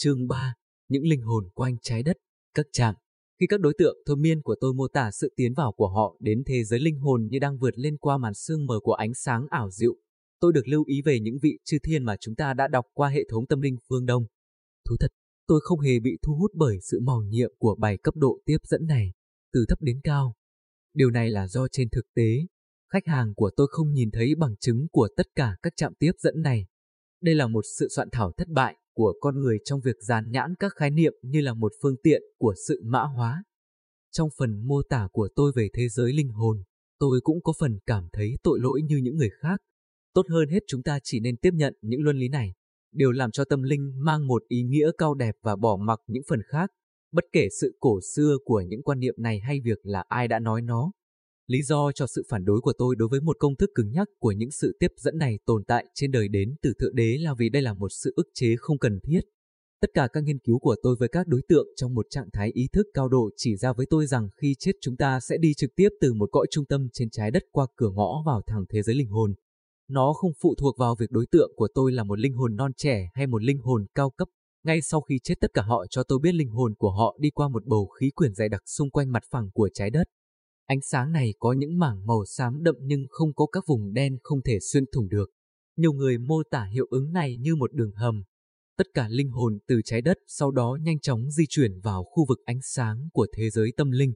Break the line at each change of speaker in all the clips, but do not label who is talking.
Chương 3. Những linh hồn quanh trái đất, các trạm. Khi các đối tượng thôi miên của tôi mô tả sự tiến vào của họ đến thế giới linh hồn như đang vượt lên qua màn sương mờ của ánh sáng ảo diệu, tôi được lưu ý về những vị chư thiên mà chúng ta đã đọc qua hệ thống tâm linh phương Đông. Thú thật, tôi không hề bị thu hút bởi sự màu nhiệm của bài cấp độ tiếp dẫn này, từ thấp đến cao. Điều này là do trên thực tế, khách hàng của tôi không nhìn thấy bằng chứng của tất cả các trạm tiếp dẫn này. Đây là một sự soạn thảo thất bại của con người trong việc dàn nhãn các khái niệm như là một phương tiện của sự mã hóa. Trong phần mô tả của tôi về thế giới linh hồn, tôi cũng có phần cảm thấy tội lỗi như những người khác. Tốt hơn hết chúng ta chỉ nên tiếp nhận những luân lý này, điều làm cho tâm linh mang một ý nghĩa cao đẹp và bỏ mặc những phần khác, bất kể sự cổ xưa của những quan niệm này hay việc là ai đã nói nó. Lý do cho sự phản đối của tôi đối với một công thức cứng nhắc của những sự tiếp dẫn này tồn tại trên đời đến từ Thượng Đế là vì đây là một sự ức chế không cần thiết. Tất cả các nghiên cứu của tôi với các đối tượng trong một trạng thái ý thức cao độ chỉ ra với tôi rằng khi chết chúng ta sẽ đi trực tiếp từ một cõi trung tâm trên trái đất qua cửa ngõ vào thẳng thế giới linh hồn. Nó không phụ thuộc vào việc đối tượng của tôi là một linh hồn non trẻ hay một linh hồn cao cấp. Ngay sau khi chết tất cả họ cho tôi biết linh hồn của họ đi qua một bầu khí quyển dày đặc xung quanh mặt phẳng của trái đất. Ánh sáng này có những mảng màu xám đậm nhưng không có các vùng đen không thể xuyên thủng được. Nhiều người mô tả hiệu ứng này như một đường hầm. Tất cả linh hồn từ trái đất sau đó nhanh chóng di chuyển vào khu vực ánh sáng của thế giới tâm linh.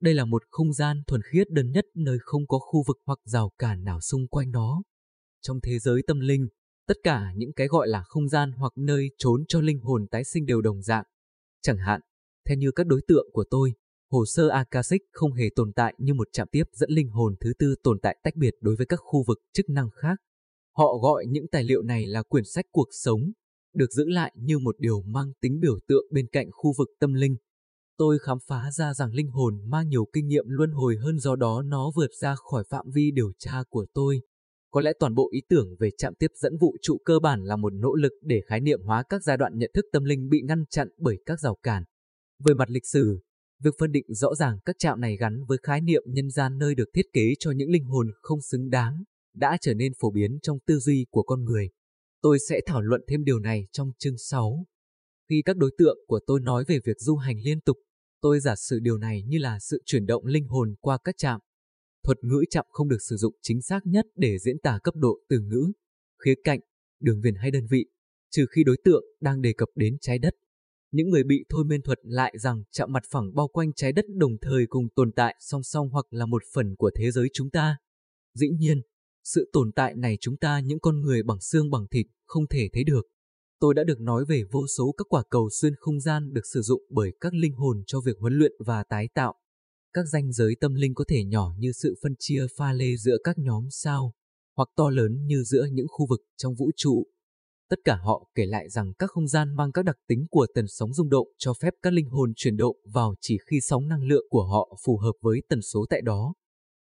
Đây là một không gian thuần khiết đơn nhất nơi không có khu vực hoặc rào cản nào xung quanh nó. Trong thế giới tâm linh, tất cả những cái gọi là không gian hoặc nơi trốn cho linh hồn tái sinh đều đồng dạng. Chẳng hạn, theo như các đối tượng của tôi, Hồ sơ Akashic không hề tồn tại như một trạm tiếp dẫn linh hồn thứ tư tồn tại tách biệt đối với các khu vực chức năng khác. Họ gọi những tài liệu này là quyển sách cuộc sống, được giữ lại như một điều mang tính biểu tượng bên cạnh khu vực tâm linh. Tôi khám phá ra rằng linh hồn mang nhiều kinh nghiệm luân hồi hơn do đó nó vượt ra khỏi phạm vi điều tra của tôi. Có lẽ toàn bộ ý tưởng về trạm tiếp dẫn vũ trụ cơ bản là một nỗ lực để khái niệm hóa các giai đoạn nhận thức tâm linh bị ngăn chặn bởi các rào cản. Về mặt lịch sử, Việc phân định rõ ràng các trạm này gắn với khái niệm nhân gian nơi được thiết kế cho những linh hồn không xứng đáng đã trở nên phổ biến trong tư duy của con người. Tôi sẽ thảo luận thêm điều này trong chương 6. Khi các đối tượng của tôi nói về việc du hành liên tục, tôi giả sử điều này như là sự chuyển động linh hồn qua các trạm. Thuật ngữ chạm không được sử dụng chính xác nhất để diễn tả cấp độ từ ngữ, khía cạnh, đường viền hay đơn vị, trừ khi đối tượng đang đề cập đến trái đất những người bị thôi miên thuật lại rằng chạm mặt phẳng bao quanh trái đất đồng thời cùng tồn tại song song hoặc là một phần của thế giới chúng ta. Dĩ nhiên, sự tồn tại này chúng ta những con người bằng xương bằng thịt không thể thấy được. Tôi đã được nói về vô số các quả cầu xuyên không gian được sử dụng bởi các linh hồn cho việc huấn luyện và tái tạo. Các danh giới tâm linh có thể nhỏ như sự phân chia pha lê giữa các nhóm sao, hoặc to lớn như giữa những khu vực trong vũ trụ Tất cả họ kể lại rằng các không gian mang các đặc tính của tần sóng rung động cho phép các linh hồn chuyển động vào chỉ khi sóng năng lượng của họ phù hợp với tần số tại đó.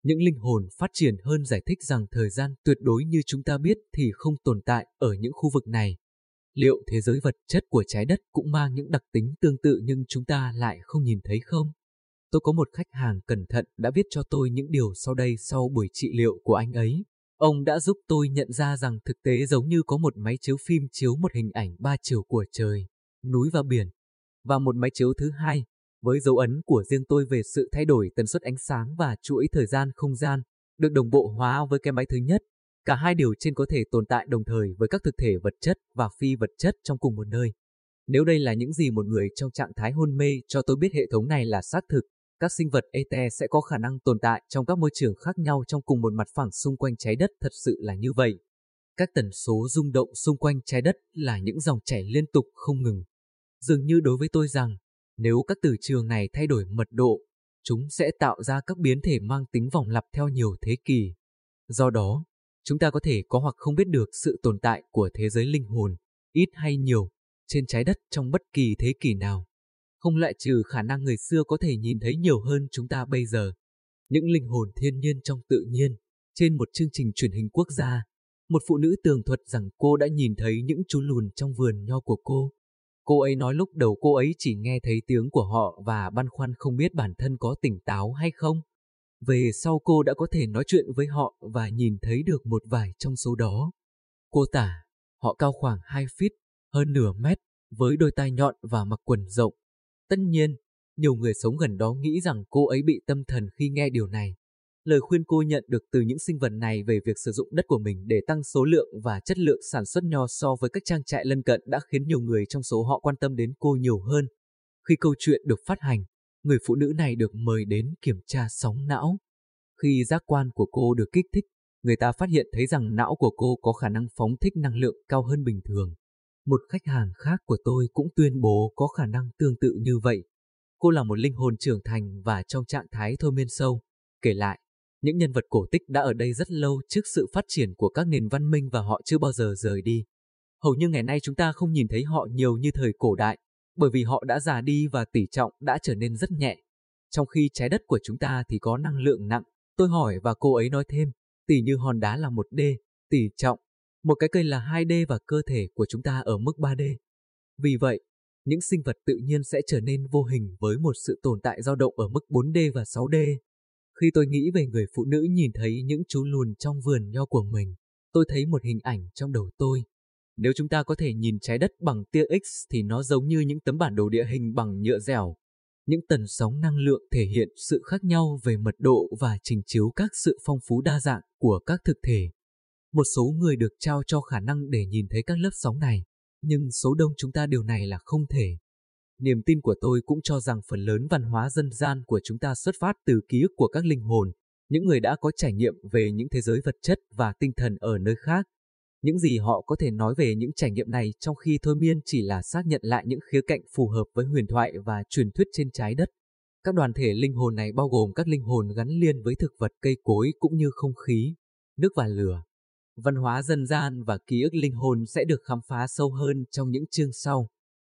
Những linh hồn phát triển hơn giải thích rằng thời gian tuyệt đối như chúng ta biết thì không tồn tại ở những khu vực này. Liệu thế giới vật chất của trái đất cũng mang những đặc tính tương tự nhưng chúng ta lại không nhìn thấy không? Tôi có một khách hàng cẩn thận đã viết cho tôi những điều sau đây sau buổi trị liệu của anh ấy. Ông đã giúp tôi nhận ra rằng thực tế giống như có một máy chiếu phim chiếu một hình ảnh ba chiều của trời, núi và biển, và một máy chiếu thứ hai, với dấu ấn của riêng tôi về sự thay đổi tần suất ánh sáng và chuỗi thời gian không gian, được đồng bộ hóa với cái máy thứ nhất. Cả hai điều trên có thể tồn tại đồng thời với các thực thể vật chất và phi vật chất trong cùng một nơi. Nếu đây là những gì một người trong trạng thái hôn mê cho tôi biết hệ thống này là xác thực, các sinh vật ETE sẽ có khả năng tồn tại trong các môi trường khác nhau trong cùng một mặt phẳng xung quanh trái đất thật sự là như vậy. Các tần số rung động xung quanh trái đất là những dòng chảy liên tục không ngừng. Dường như đối với tôi rằng, nếu các từ trường này thay đổi mật độ, chúng sẽ tạo ra các biến thể mang tính vòng lặp theo nhiều thế kỷ. Do đó, chúng ta có thể có hoặc không biết được sự tồn tại của thế giới linh hồn, ít hay nhiều, trên trái đất trong bất kỳ thế kỷ nào không loại trừ khả năng người xưa có thể nhìn thấy nhiều hơn chúng ta bây giờ. Những linh hồn thiên nhiên trong tự nhiên, trên một chương trình truyền hình quốc gia, một phụ nữ tường thuật rằng cô đã nhìn thấy những chú lùn trong vườn nho của cô. Cô ấy nói lúc đầu cô ấy chỉ nghe thấy tiếng của họ và băn khoăn không biết bản thân có tỉnh táo hay không. Về sau cô đã có thể nói chuyện với họ và nhìn thấy được một vài trong số đó. Cô tả, họ cao khoảng 2 feet, hơn nửa mét, với đôi tai nhọn và mặc quần rộng. Tất nhiên, nhiều người sống gần đó nghĩ rằng cô ấy bị tâm thần khi nghe điều này. Lời khuyên cô nhận được từ những sinh vật này về việc sử dụng đất của mình để tăng số lượng và chất lượng sản xuất nho so với các trang trại lân cận đã khiến nhiều người trong số họ quan tâm đến cô nhiều hơn. Khi câu chuyện được phát hành, người phụ nữ này được mời đến kiểm tra sóng não. Khi giác quan của cô được kích thích, người ta phát hiện thấy rằng não của cô có khả năng phóng thích năng lượng cao hơn bình thường. Một khách hàng khác của tôi cũng tuyên bố có khả năng tương tự như vậy. Cô là một linh hồn trưởng thành và trong trạng thái thôi miên sâu. Kể lại, những nhân vật cổ tích đã ở đây rất lâu trước sự phát triển của các nền văn minh và họ chưa bao giờ rời đi. Hầu như ngày nay chúng ta không nhìn thấy họ nhiều như thời cổ đại, bởi vì họ đã già đi và tỷ trọng đã trở nên rất nhẹ. Trong khi trái đất của chúng ta thì có năng lượng nặng, tôi hỏi và cô ấy nói thêm, tỷ như hòn đá là một d, tỷ trọng, một cái cây là 2D và cơ thể của chúng ta ở mức 3D. Vì vậy, những sinh vật tự nhiên sẽ trở nên vô hình với một sự tồn tại dao động ở mức 4D và 6D. Khi tôi nghĩ về người phụ nữ nhìn thấy những chú lùn trong vườn nho của mình, tôi thấy một hình ảnh trong đầu tôi. Nếu chúng ta có thể nhìn trái đất bằng tia X thì nó giống như những tấm bản đồ địa hình bằng nhựa dẻo. Những tần sóng năng lượng thể hiện sự khác nhau về mật độ và trình chiếu các sự phong phú đa dạng của các thực thể. Một số người được trao cho khả năng để nhìn thấy các lớp sóng này, nhưng số đông chúng ta điều này là không thể. Niềm tin của tôi cũng cho rằng phần lớn văn hóa dân gian của chúng ta xuất phát từ ký ức của các linh hồn, những người đã có trải nghiệm về những thế giới vật chất và tinh thần ở nơi khác. Những gì họ có thể nói về những trải nghiệm này trong khi thôi miên chỉ là xác nhận lại những khía cạnh phù hợp với huyền thoại và truyền thuyết trên trái đất. Các đoàn thể linh hồn này bao gồm các linh hồn gắn liền với thực vật cây cối cũng như không khí, nước và lửa. Văn hóa dân gian và ký ức linh hồn sẽ được khám phá sâu hơn trong những chương sau.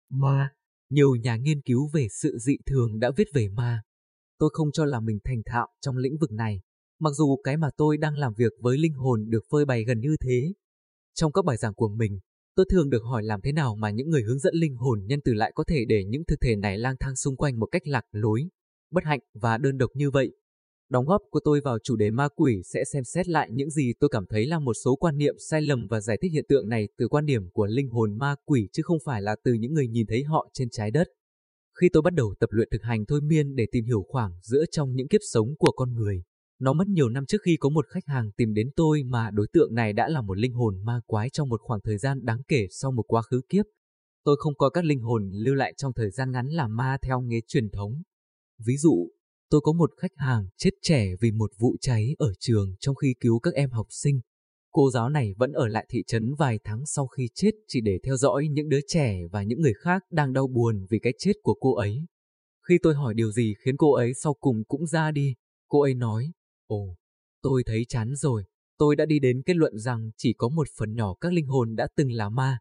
Ma nhiều nhà nghiên cứu về sự dị thường đã viết về ma. Tôi không cho là mình thành thạo trong lĩnh vực này, mặc dù cái mà tôi đang làm việc với linh hồn được phơi bày gần như thế. Trong các bài giảng của mình, tôi thường được hỏi làm thế nào mà những người hướng dẫn linh hồn nhân từ lại có thể để những thực thể này lang thang xung quanh một cách lạc lối, bất hạnh và đơn độc như vậy. Đóng góp của tôi vào chủ đề ma quỷ sẽ xem xét lại những gì tôi cảm thấy là một số quan niệm sai lầm và giải thích hiện tượng này từ quan điểm của linh hồn ma quỷ chứ không phải là từ những người nhìn thấy họ trên trái đất. Khi tôi bắt đầu tập luyện thực hành thôi miên để tìm hiểu khoảng giữa trong những kiếp sống của con người, nó mất nhiều năm trước khi có một khách hàng tìm đến tôi mà đối tượng này đã là một linh hồn ma quái trong một khoảng thời gian đáng kể sau một quá khứ kiếp. Tôi không coi các linh hồn lưu lại trong thời gian ngắn là ma theo nghề truyền thống. Ví dụ, Tôi có một khách hàng chết trẻ vì một vụ cháy ở trường trong khi cứu các em học sinh. Cô giáo này vẫn ở lại thị trấn vài tháng sau khi chết chỉ để theo dõi những đứa trẻ và những người khác đang đau buồn vì cái chết của cô ấy. Khi tôi hỏi điều gì khiến cô ấy sau cùng cũng ra đi, cô ấy nói, Ồ, tôi thấy chán rồi, tôi đã đi đến kết luận rằng chỉ có một phần nhỏ các linh hồn đã từng là ma,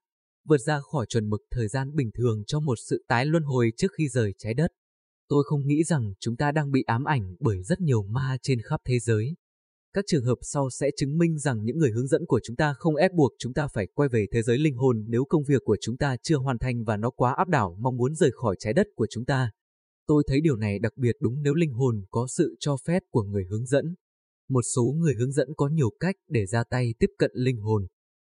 vượt ra khỏi chuẩn mực thời gian bình thường cho một sự tái luân hồi trước khi rời trái đất. Tôi không nghĩ rằng chúng ta đang bị ám ảnh bởi rất nhiều ma trên khắp thế giới. Các trường hợp sau sẽ chứng minh rằng những người hướng dẫn của chúng ta không ép buộc chúng ta phải quay về thế giới linh hồn nếu công việc của chúng ta chưa hoàn thành và nó quá áp đảo mong muốn rời khỏi trái đất của chúng ta. Tôi thấy điều này đặc biệt đúng nếu linh hồn có sự cho phép của người hướng dẫn. Một số người hướng dẫn có nhiều cách để ra tay tiếp cận linh hồn.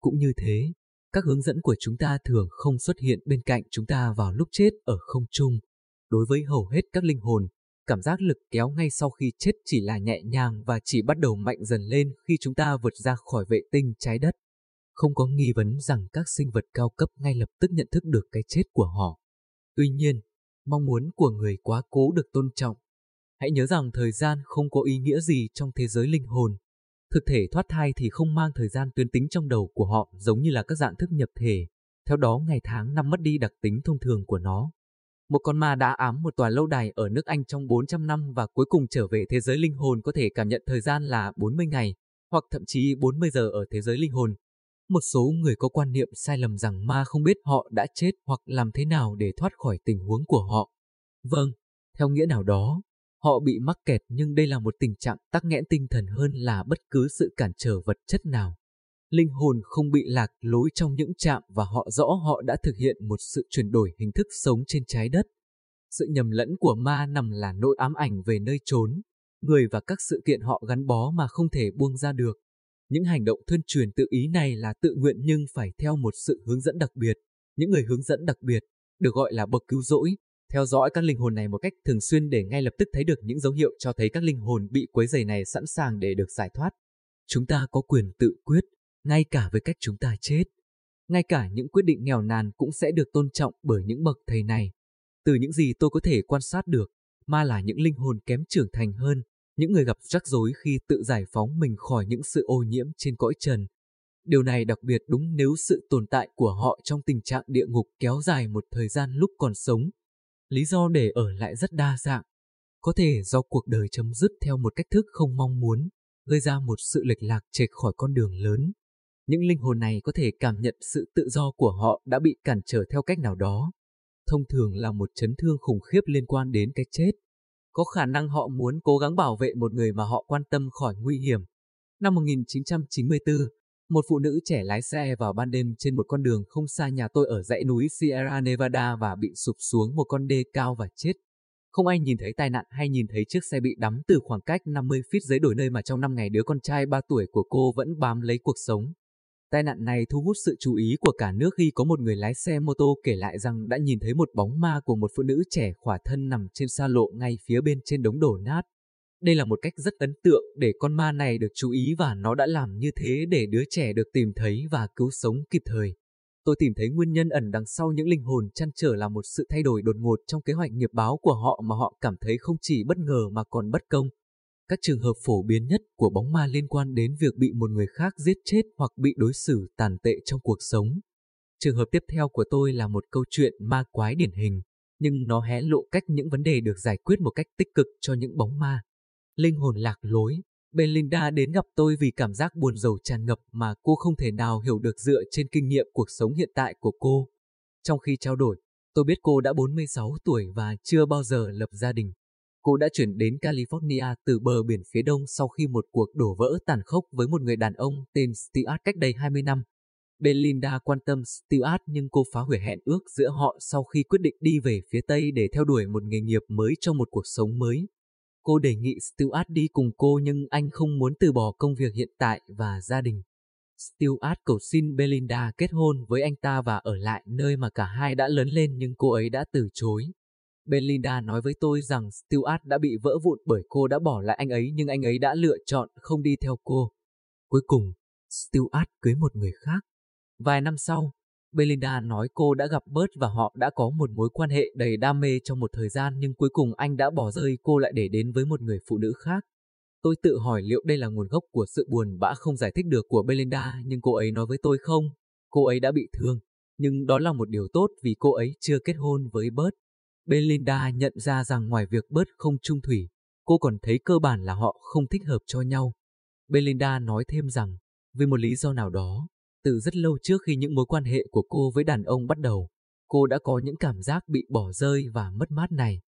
Cũng như thế, các hướng dẫn của chúng ta thường không xuất hiện bên cạnh chúng ta vào lúc chết ở không trung. Đối với hầu hết các linh hồn, cảm giác lực kéo ngay sau khi chết chỉ là nhẹ nhàng và chỉ bắt đầu mạnh dần lên khi chúng ta vượt ra khỏi vệ tinh trái đất. Không có nghi vấn rằng các sinh vật cao cấp ngay lập tức nhận thức được cái chết của họ. Tuy nhiên, mong muốn của người quá cố được tôn trọng. Hãy nhớ rằng thời gian không có ý nghĩa gì trong thế giới linh hồn. Thực thể thoát thai thì không mang thời gian tuyến tính trong đầu của họ giống như là các dạng thức nhập thể. Theo đó ngày tháng năm mất đi đặc tính thông thường của nó. Một con ma đã ám một tòa lâu đài ở nước Anh trong 400 năm và cuối cùng trở về thế giới linh hồn có thể cảm nhận thời gian là 40 ngày, hoặc thậm chí 40 giờ ở thế giới linh hồn. Một số người có quan niệm sai lầm rằng ma không biết họ đã chết hoặc làm thế nào để thoát khỏi tình huống của họ. Vâng, theo nghĩa nào đó, họ bị mắc kẹt nhưng đây là một tình trạng tắc nghẽn tinh thần hơn là bất cứ sự cản trở vật chất nào linh hồn không bị lạc lối trong những chạm và họ rõ họ đã thực hiện một sự chuyển đổi hình thức sống trên trái đất. Sự nhầm lẫn của ma nằm là nỗi ám ảnh về nơi trốn, người và các sự kiện họ gắn bó mà không thể buông ra được. Những hành động tuyên truyền tự ý này là tự nguyện nhưng phải theo một sự hướng dẫn đặc biệt. Những người hướng dẫn đặc biệt, được gọi là bậc cứu rỗi, theo dõi các linh hồn này một cách thường xuyên để ngay lập tức thấy được những dấu hiệu cho thấy các linh hồn bị quấy rầy này sẵn sàng để được giải thoát. Chúng ta có quyền tự quyết, ngay cả với cách chúng ta chết. Ngay cả những quyết định nghèo nàn cũng sẽ được tôn trọng bởi những bậc thầy này. Từ những gì tôi có thể quan sát được, mà là những linh hồn kém trưởng thành hơn, những người gặp rắc rối khi tự giải phóng mình khỏi những sự ô nhiễm trên cõi trần. Điều này đặc biệt đúng nếu sự tồn tại của họ trong tình trạng địa ngục kéo dài một thời gian lúc còn sống. Lý do để ở lại rất đa dạng. Có thể do cuộc đời chấm dứt theo một cách thức không mong muốn, gây ra một sự lệch lạc chệch khỏi con đường lớn. Những linh hồn này có thể cảm nhận sự tự do của họ đã bị cản trở theo cách nào đó. Thông thường là một chấn thương khủng khiếp liên quan đến cái chết. Có khả năng họ muốn cố gắng bảo vệ một người mà họ quan tâm khỏi nguy hiểm. Năm 1994, một phụ nữ trẻ lái xe vào ban đêm trên một con đường không xa nhà tôi ở dãy núi Sierra Nevada và bị sụp xuống một con đê cao và chết. Không ai nhìn thấy tai nạn hay nhìn thấy chiếc xe bị đắm từ khoảng cách 50 feet dưới đồi nơi mà trong năm ngày đứa con trai 3 tuổi của cô vẫn bám lấy cuộc sống. Tai nạn này thu hút sự chú ý của cả nước khi có một người lái xe mô tô kể lại rằng đã nhìn thấy một bóng ma của một phụ nữ trẻ khỏa thân nằm trên xa lộ ngay phía bên trên đống đổ nát. Đây là một cách rất ấn tượng để con ma này được chú ý và nó đã làm như thế để đứa trẻ được tìm thấy và cứu sống kịp thời. Tôi tìm thấy nguyên nhân ẩn đằng sau những linh hồn chăn trở là một sự thay đổi đột ngột trong kế hoạch nghiệp báo của họ mà họ cảm thấy không chỉ bất ngờ mà còn bất công. Các trường hợp phổ biến nhất của bóng ma liên quan đến việc bị một người khác giết chết hoặc bị đối xử tàn tệ trong cuộc sống. Trường hợp tiếp theo của tôi là một câu chuyện ma quái điển hình, nhưng nó hé lộ cách những vấn đề được giải quyết một cách tích cực cho những bóng ma. Linh hồn lạc lối, Belinda đến gặp tôi vì cảm giác buồn rầu tràn ngập mà cô không thể nào hiểu được dựa trên kinh nghiệm cuộc sống hiện tại của cô. Trong khi trao đổi, tôi biết cô đã 46 tuổi và chưa bao giờ lập gia đình. Cô đã chuyển đến California từ bờ biển phía đông sau khi một cuộc đổ vỡ tàn khốc với một người đàn ông tên Stuart cách đây 20 năm. Belinda quan tâm Stuart nhưng cô phá hủy hẹn ước giữa họ sau khi quyết định đi về phía Tây để theo đuổi một nghề nghiệp mới trong một cuộc sống mới. Cô đề nghị Stuart đi cùng cô nhưng anh không muốn từ bỏ công việc hiện tại và gia đình. Stuart cầu xin Belinda kết hôn với anh ta và ở lại nơi mà cả hai đã lớn lên nhưng cô ấy đã từ chối. Belinda nói với tôi rằng Stuart đã bị vỡ vụn bởi cô đã bỏ lại anh ấy nhưng anh ấy đã lựa chọn không đi theo cô. Cuối cùng, Stuart cưới một người khác. Vài năm sau, Belinda nói cô đã gặp Bert và họ đã có một mối quan hệ đầy đam mê trong một thời gian nhưng cuối cùng anh đã bỏ rơi cô lại để đến với một người phụ nữ khác. Tôi tự hỏi liệu đây là nguồn gốc của sự buồn bã không giải thích được của Belinda nhưng cô ấy nói với tôi không. Cô ấy đã bị thương, nhưng đó là một điều tốt vì cô ấy chưa kết hôn với Bert. Belinda nhận ra rằng ngoài việc bớt không trung thủy, cô còn thấy cơ bản là họ không thích hợp cho nhau. Belinda nói thêm rằng, vì một lý do nào đó, từ rất lâu trước khi những mối quan hệ của cô với đàn ông bắt đầu, cô đã có những cảm giác bị bỏ rơi và mất mát này.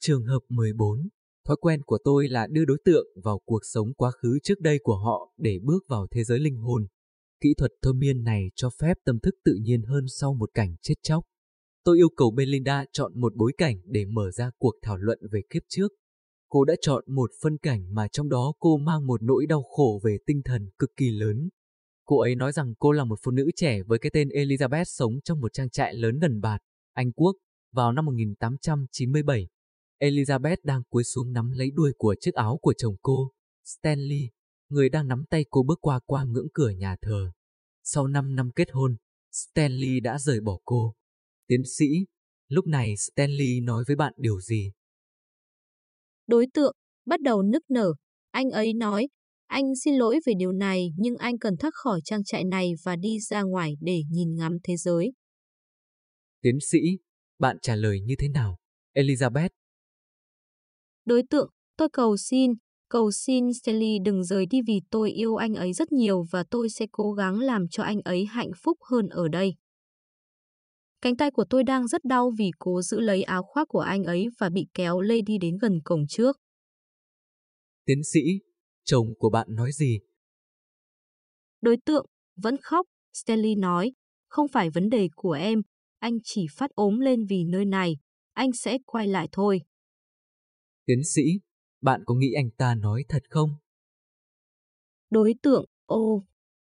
Trường hợp 14 Thói quen của tôi là đưa đối tượng vào cuộc sống quá khứ trước đây của họ để bước vào thế giới linh hồn. Kỹ thuật thôi miên này cho phép tâm thức tự nhiên hơn sau một cảnh chết chóc. Tôi yêu cầu Belinda chọn một bối cảnh để mở ra cuộc thảo luận về kiếp trước. Cô đã chọn một phân cảnh mà trong đó cô mang một nỗi đau khổ về tinh thần cực kỳ lớn. Cô ấy nói rằng cô là một phụ nữ trẻ với cái tên Elizabeth sống trong một trang trại lớn gần Bạt, Anh Quốc, vào năm 1897. Elizabeth đang cúi xuống nắm lấy đuôi của chiếc áo của chồng cô, Stanley, người đang nắm tay cô bước qua qua ngưỡng cửa nhà thờ. Sau 5 năm kết hôn, Stanley đã rời bỏ cô. Tiến sĩ, lúc này Stanley nói với bạn điều gì?
Đối tượng, bắt đầu nức nở. Anh ấy nói, anh xin lỗi về điều này nhưng anh cần thoát khỏi trang trại này và đi ra ngoài để nhìn ngắm thế giới.
Tiến sĩ, bạn trả lời như thế nào? Elizabeth.
Đối tượng, tôi cầu xin, cầu xin Stanley đừng rời đi vì tôi yêu anh ấy rất nhiều và tôi sẽ cố gắng làm cho anh ấy hạnh phúc hơn ở đây. Cánh tay của tôi đang rất đau vì cố giữ lấy áo khoác của anh ấy và bị kéo lê đi đến gần cổng trước.
Tiến sĩ, chồng của bạn nói gì?
Đối tượng, vẫn khóc, Stanley nói, không phải vấn đề của em, anh chỉ phát ốm lên vì nơi này, anh sẽ quay lại thôi.
Tiến sĩ, bạn có nghĩ anh ta nói thật không?
Đối tượng, ô,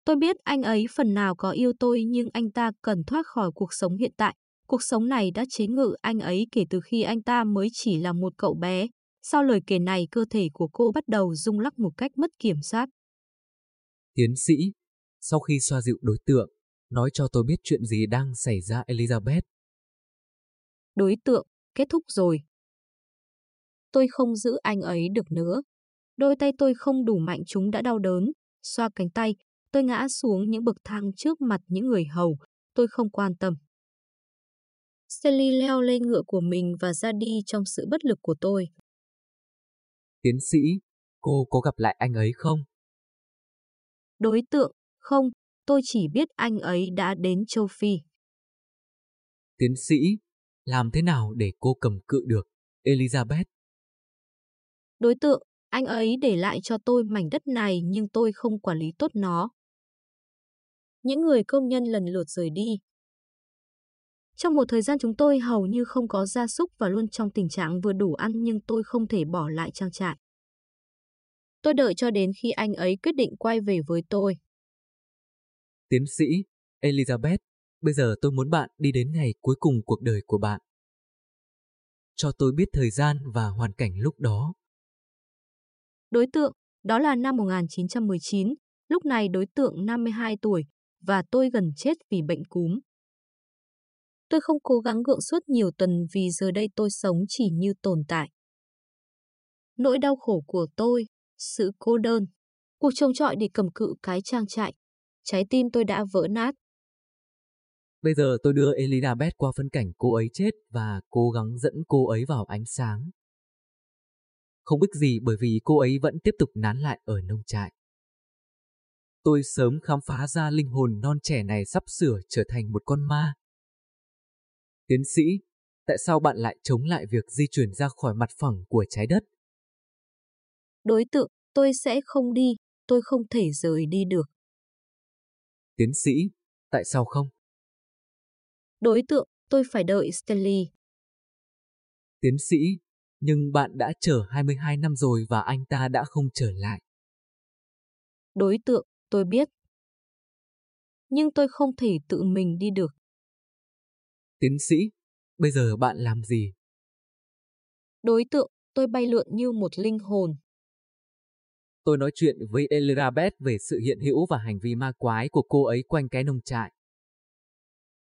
tôi biết anh ấy phần nào có yêu tôi nhưng anh ta cần thoát khỏi cuộc sống hiện tại. Cuộc sống này đã chế ngự anh ấy kể từ khi anh ta mới chỉ là một cậu bé. Sau lời kể này cơ thể của cô bắt đầu rung lắc một cách mất kiểm soát.
Tiến sĩ, sau khi xoa dịu đối tượng, nói cho tôi biết chuyện gì đang xảy ra Elizabeth.
Đối tượng, kết thúc rồi. Tôi không giữ anh ấy được nữa. Đôi tay tôi không đủ mạnh chúng đã đau đớn. Xoa cánh tay, tôi ngã xuống những bậc thang trước mặt những người hầu. Tôi không quan tâm. Sally leo lên ngựa của mình và ra đi trong sự bất lực của tôi.
Tiến sĩ, cô có gặp lại anh ấy không?
Đối tượng, không, tôi chỉ biết anh ấy đã đến châu Phi.
Tiến sĩ, làm thế nào để cô cầm cự được, Elizabeth?
Đối tượng, anh ấy để lại cho tôi mảnh đất này nhưng tôi không quản lý tốt nó. Những người công nhân lần lượt rời đi. Trong một thời gian chúng tôi hầu như không có gia súc và luôn trong tình trạng vừa đủ ăn nhưng tôi không thể bỏ lại trang trại. Tôi đợi cho đến khi anh ấy quyết định quay về với tôi.
Tiến sĩ, Elizabeth, bây giờ tôi muốn bạn đi đến ngày cuối cùng cuộc đời của bạn. Cho tôi biết thời gian và hoàn cảnh lúc đó.
Đối tượng, đó là năm 1919, lúc này đối tượng 52 tuổi, và tôi gần chết vì bệnh cúm. Tôi không cố gắng gượng suốt nhiều tuần vì giờ đây tôi sống chỉ như tồn tại. Nỗi đau khổ của tôi, sự cô đơn, cuộc trông trọi để cầm cự cái trang trại, trái tim tôi đã vỡ nát.
Bây giờ tôi đưa Elizabeth qua phân cảnh cô ấy chết và cố gắng dẫn cô ấy vào ánh sáng. Không biết gì bởi vì cô ấy vẫn tiếp tục nán lại ở nông trại. Tôi sớm khám phá ra linh hồn non trẻ này sắp sửa trở thành một con ma. Tiến sĩ, tại sao bạn lại chống lại việc di chuyển ra khỏi mặt phẳng của trái đất?
Đối tượng, tôi sẽ không đi, tôi không thể rời đi được.
Tiến sĩ, tại sao không?
Đối tượng, tôi phải đợi Stanley.
Tiến sĩ, nhưng bạn đã chờ 22 năm rồi và anh ta đã không trở lại.
Đối tượng, tôi biết. Nhưng tôi không thể tự mình đi được.
Tiến sĩ, bây giờ bạn làm gì?
Đối tượng, tôi bay lượn như một linh hồn.
Tôi nói chuyện với Elizabeth về sự hiện hữu và hành vi ma quái của cô ấy quanh cái nông trại.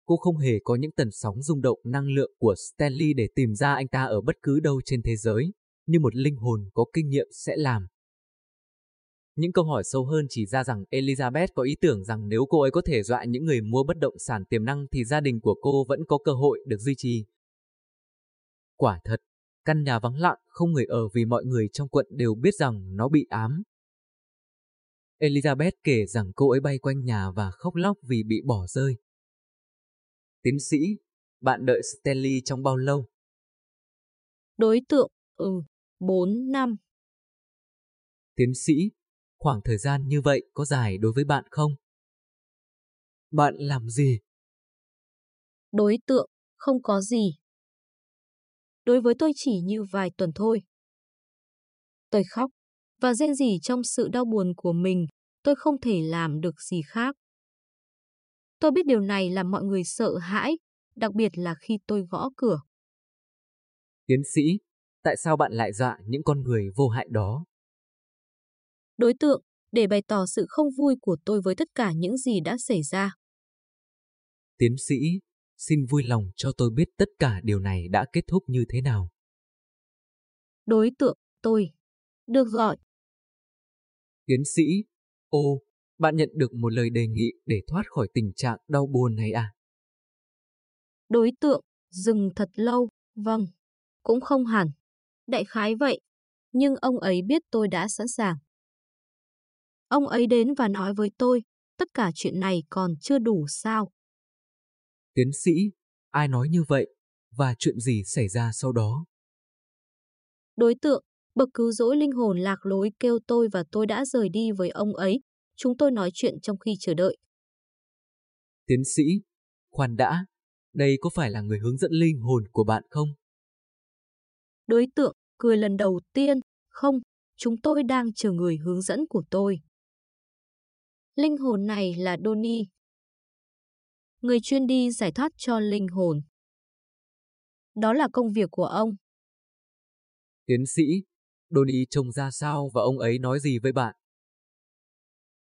Cô không hề có những tần sóng rung động năng lượng của Stanley để tìm ra anh ta ở bất cứ đâu trên thế giới, như một linh hồn có kinh nghiệm sẽ làm. Những câu hỏi sâu hơn chỉ ra rằng Elizabeth có ý tưởng rằng nếu cô ấy có thể dọa những người mua bất động sản tiềm năng thì gia đình của cô vẫn có cơ hội được duy trì. Quả thật, căn nhà vắng lặng không người ở vì mọi người trong quận đều biết rằng nó bị ám. Elizabeth kể rằng cô ấy bay quanh nhà và khóc lóc vì bị bỏ rơi. Tiến sĩ, bạn đợi Stanley trong bao lâu?
Đối tượng, ừ, 4 năm.
Tiến sĩ, khoảng thời gian như vậy có dài đối với bạn không? Bạn làm gì?
Đối tượng, không có gì. Đối với tôi chỉ như vài tuần thôi. Tôi khóc và rên rỉ trong sự đau buồn của mình, tôi không thể làm được gì khác. Tôi biết điều này làm mọi người sợ hãi, đặc biệt là khi tôi gõ cửa.
Tiến sĩ, tại sao bạn lại dọa những con người vô hại đó?
Đối tượng, để bày tỏ sự không vui của tôi với tất cả những gì đã xảy ra.
Tiến sĩ, xin vui lòng cho tôi biết tất cả điều này đã kết thúc như thế nào.
Đối tượng, tôi. Được gọi.
Tiến sĩ, ô, bạn nhận được một lời đề nghị để thoát khỏi tình trạng đau buồn này à?
Đối tượng, dừng thật lâu, vâng, cũng không hẳn. Đại khái vậy, nhưng ông ấy biết tôi đã sẵn sàng. Ông ấy đến và nói với tôi, tất cả chuyện này còn chưa đủ sao.
Tiến sĩ, ai nói như vậy? Và chuyện gì xảy ra sau đó?
Đối tượng, bậc cứu rỗi linh hồn lạc lối kêu tôi và tôi đã rời đi với ông ấy. Chúng tôi nói chuyện trong khi chờ đợi.
Tiến sĩ, khoan đã, đây có phải là người hướng dẫn linh hồn của bạn không?
Đối tượng, cười lần đầu tiên, không, chúng tôi đang chờ người hướng dẫn của tôi. Linh hồn này là Donnie. Người chuyên đi giải thoát cho linh hồn. Đó là công việc của ông.
Tiến sĩ, Donny trông ra sao và ông ấy nói gì với bạn?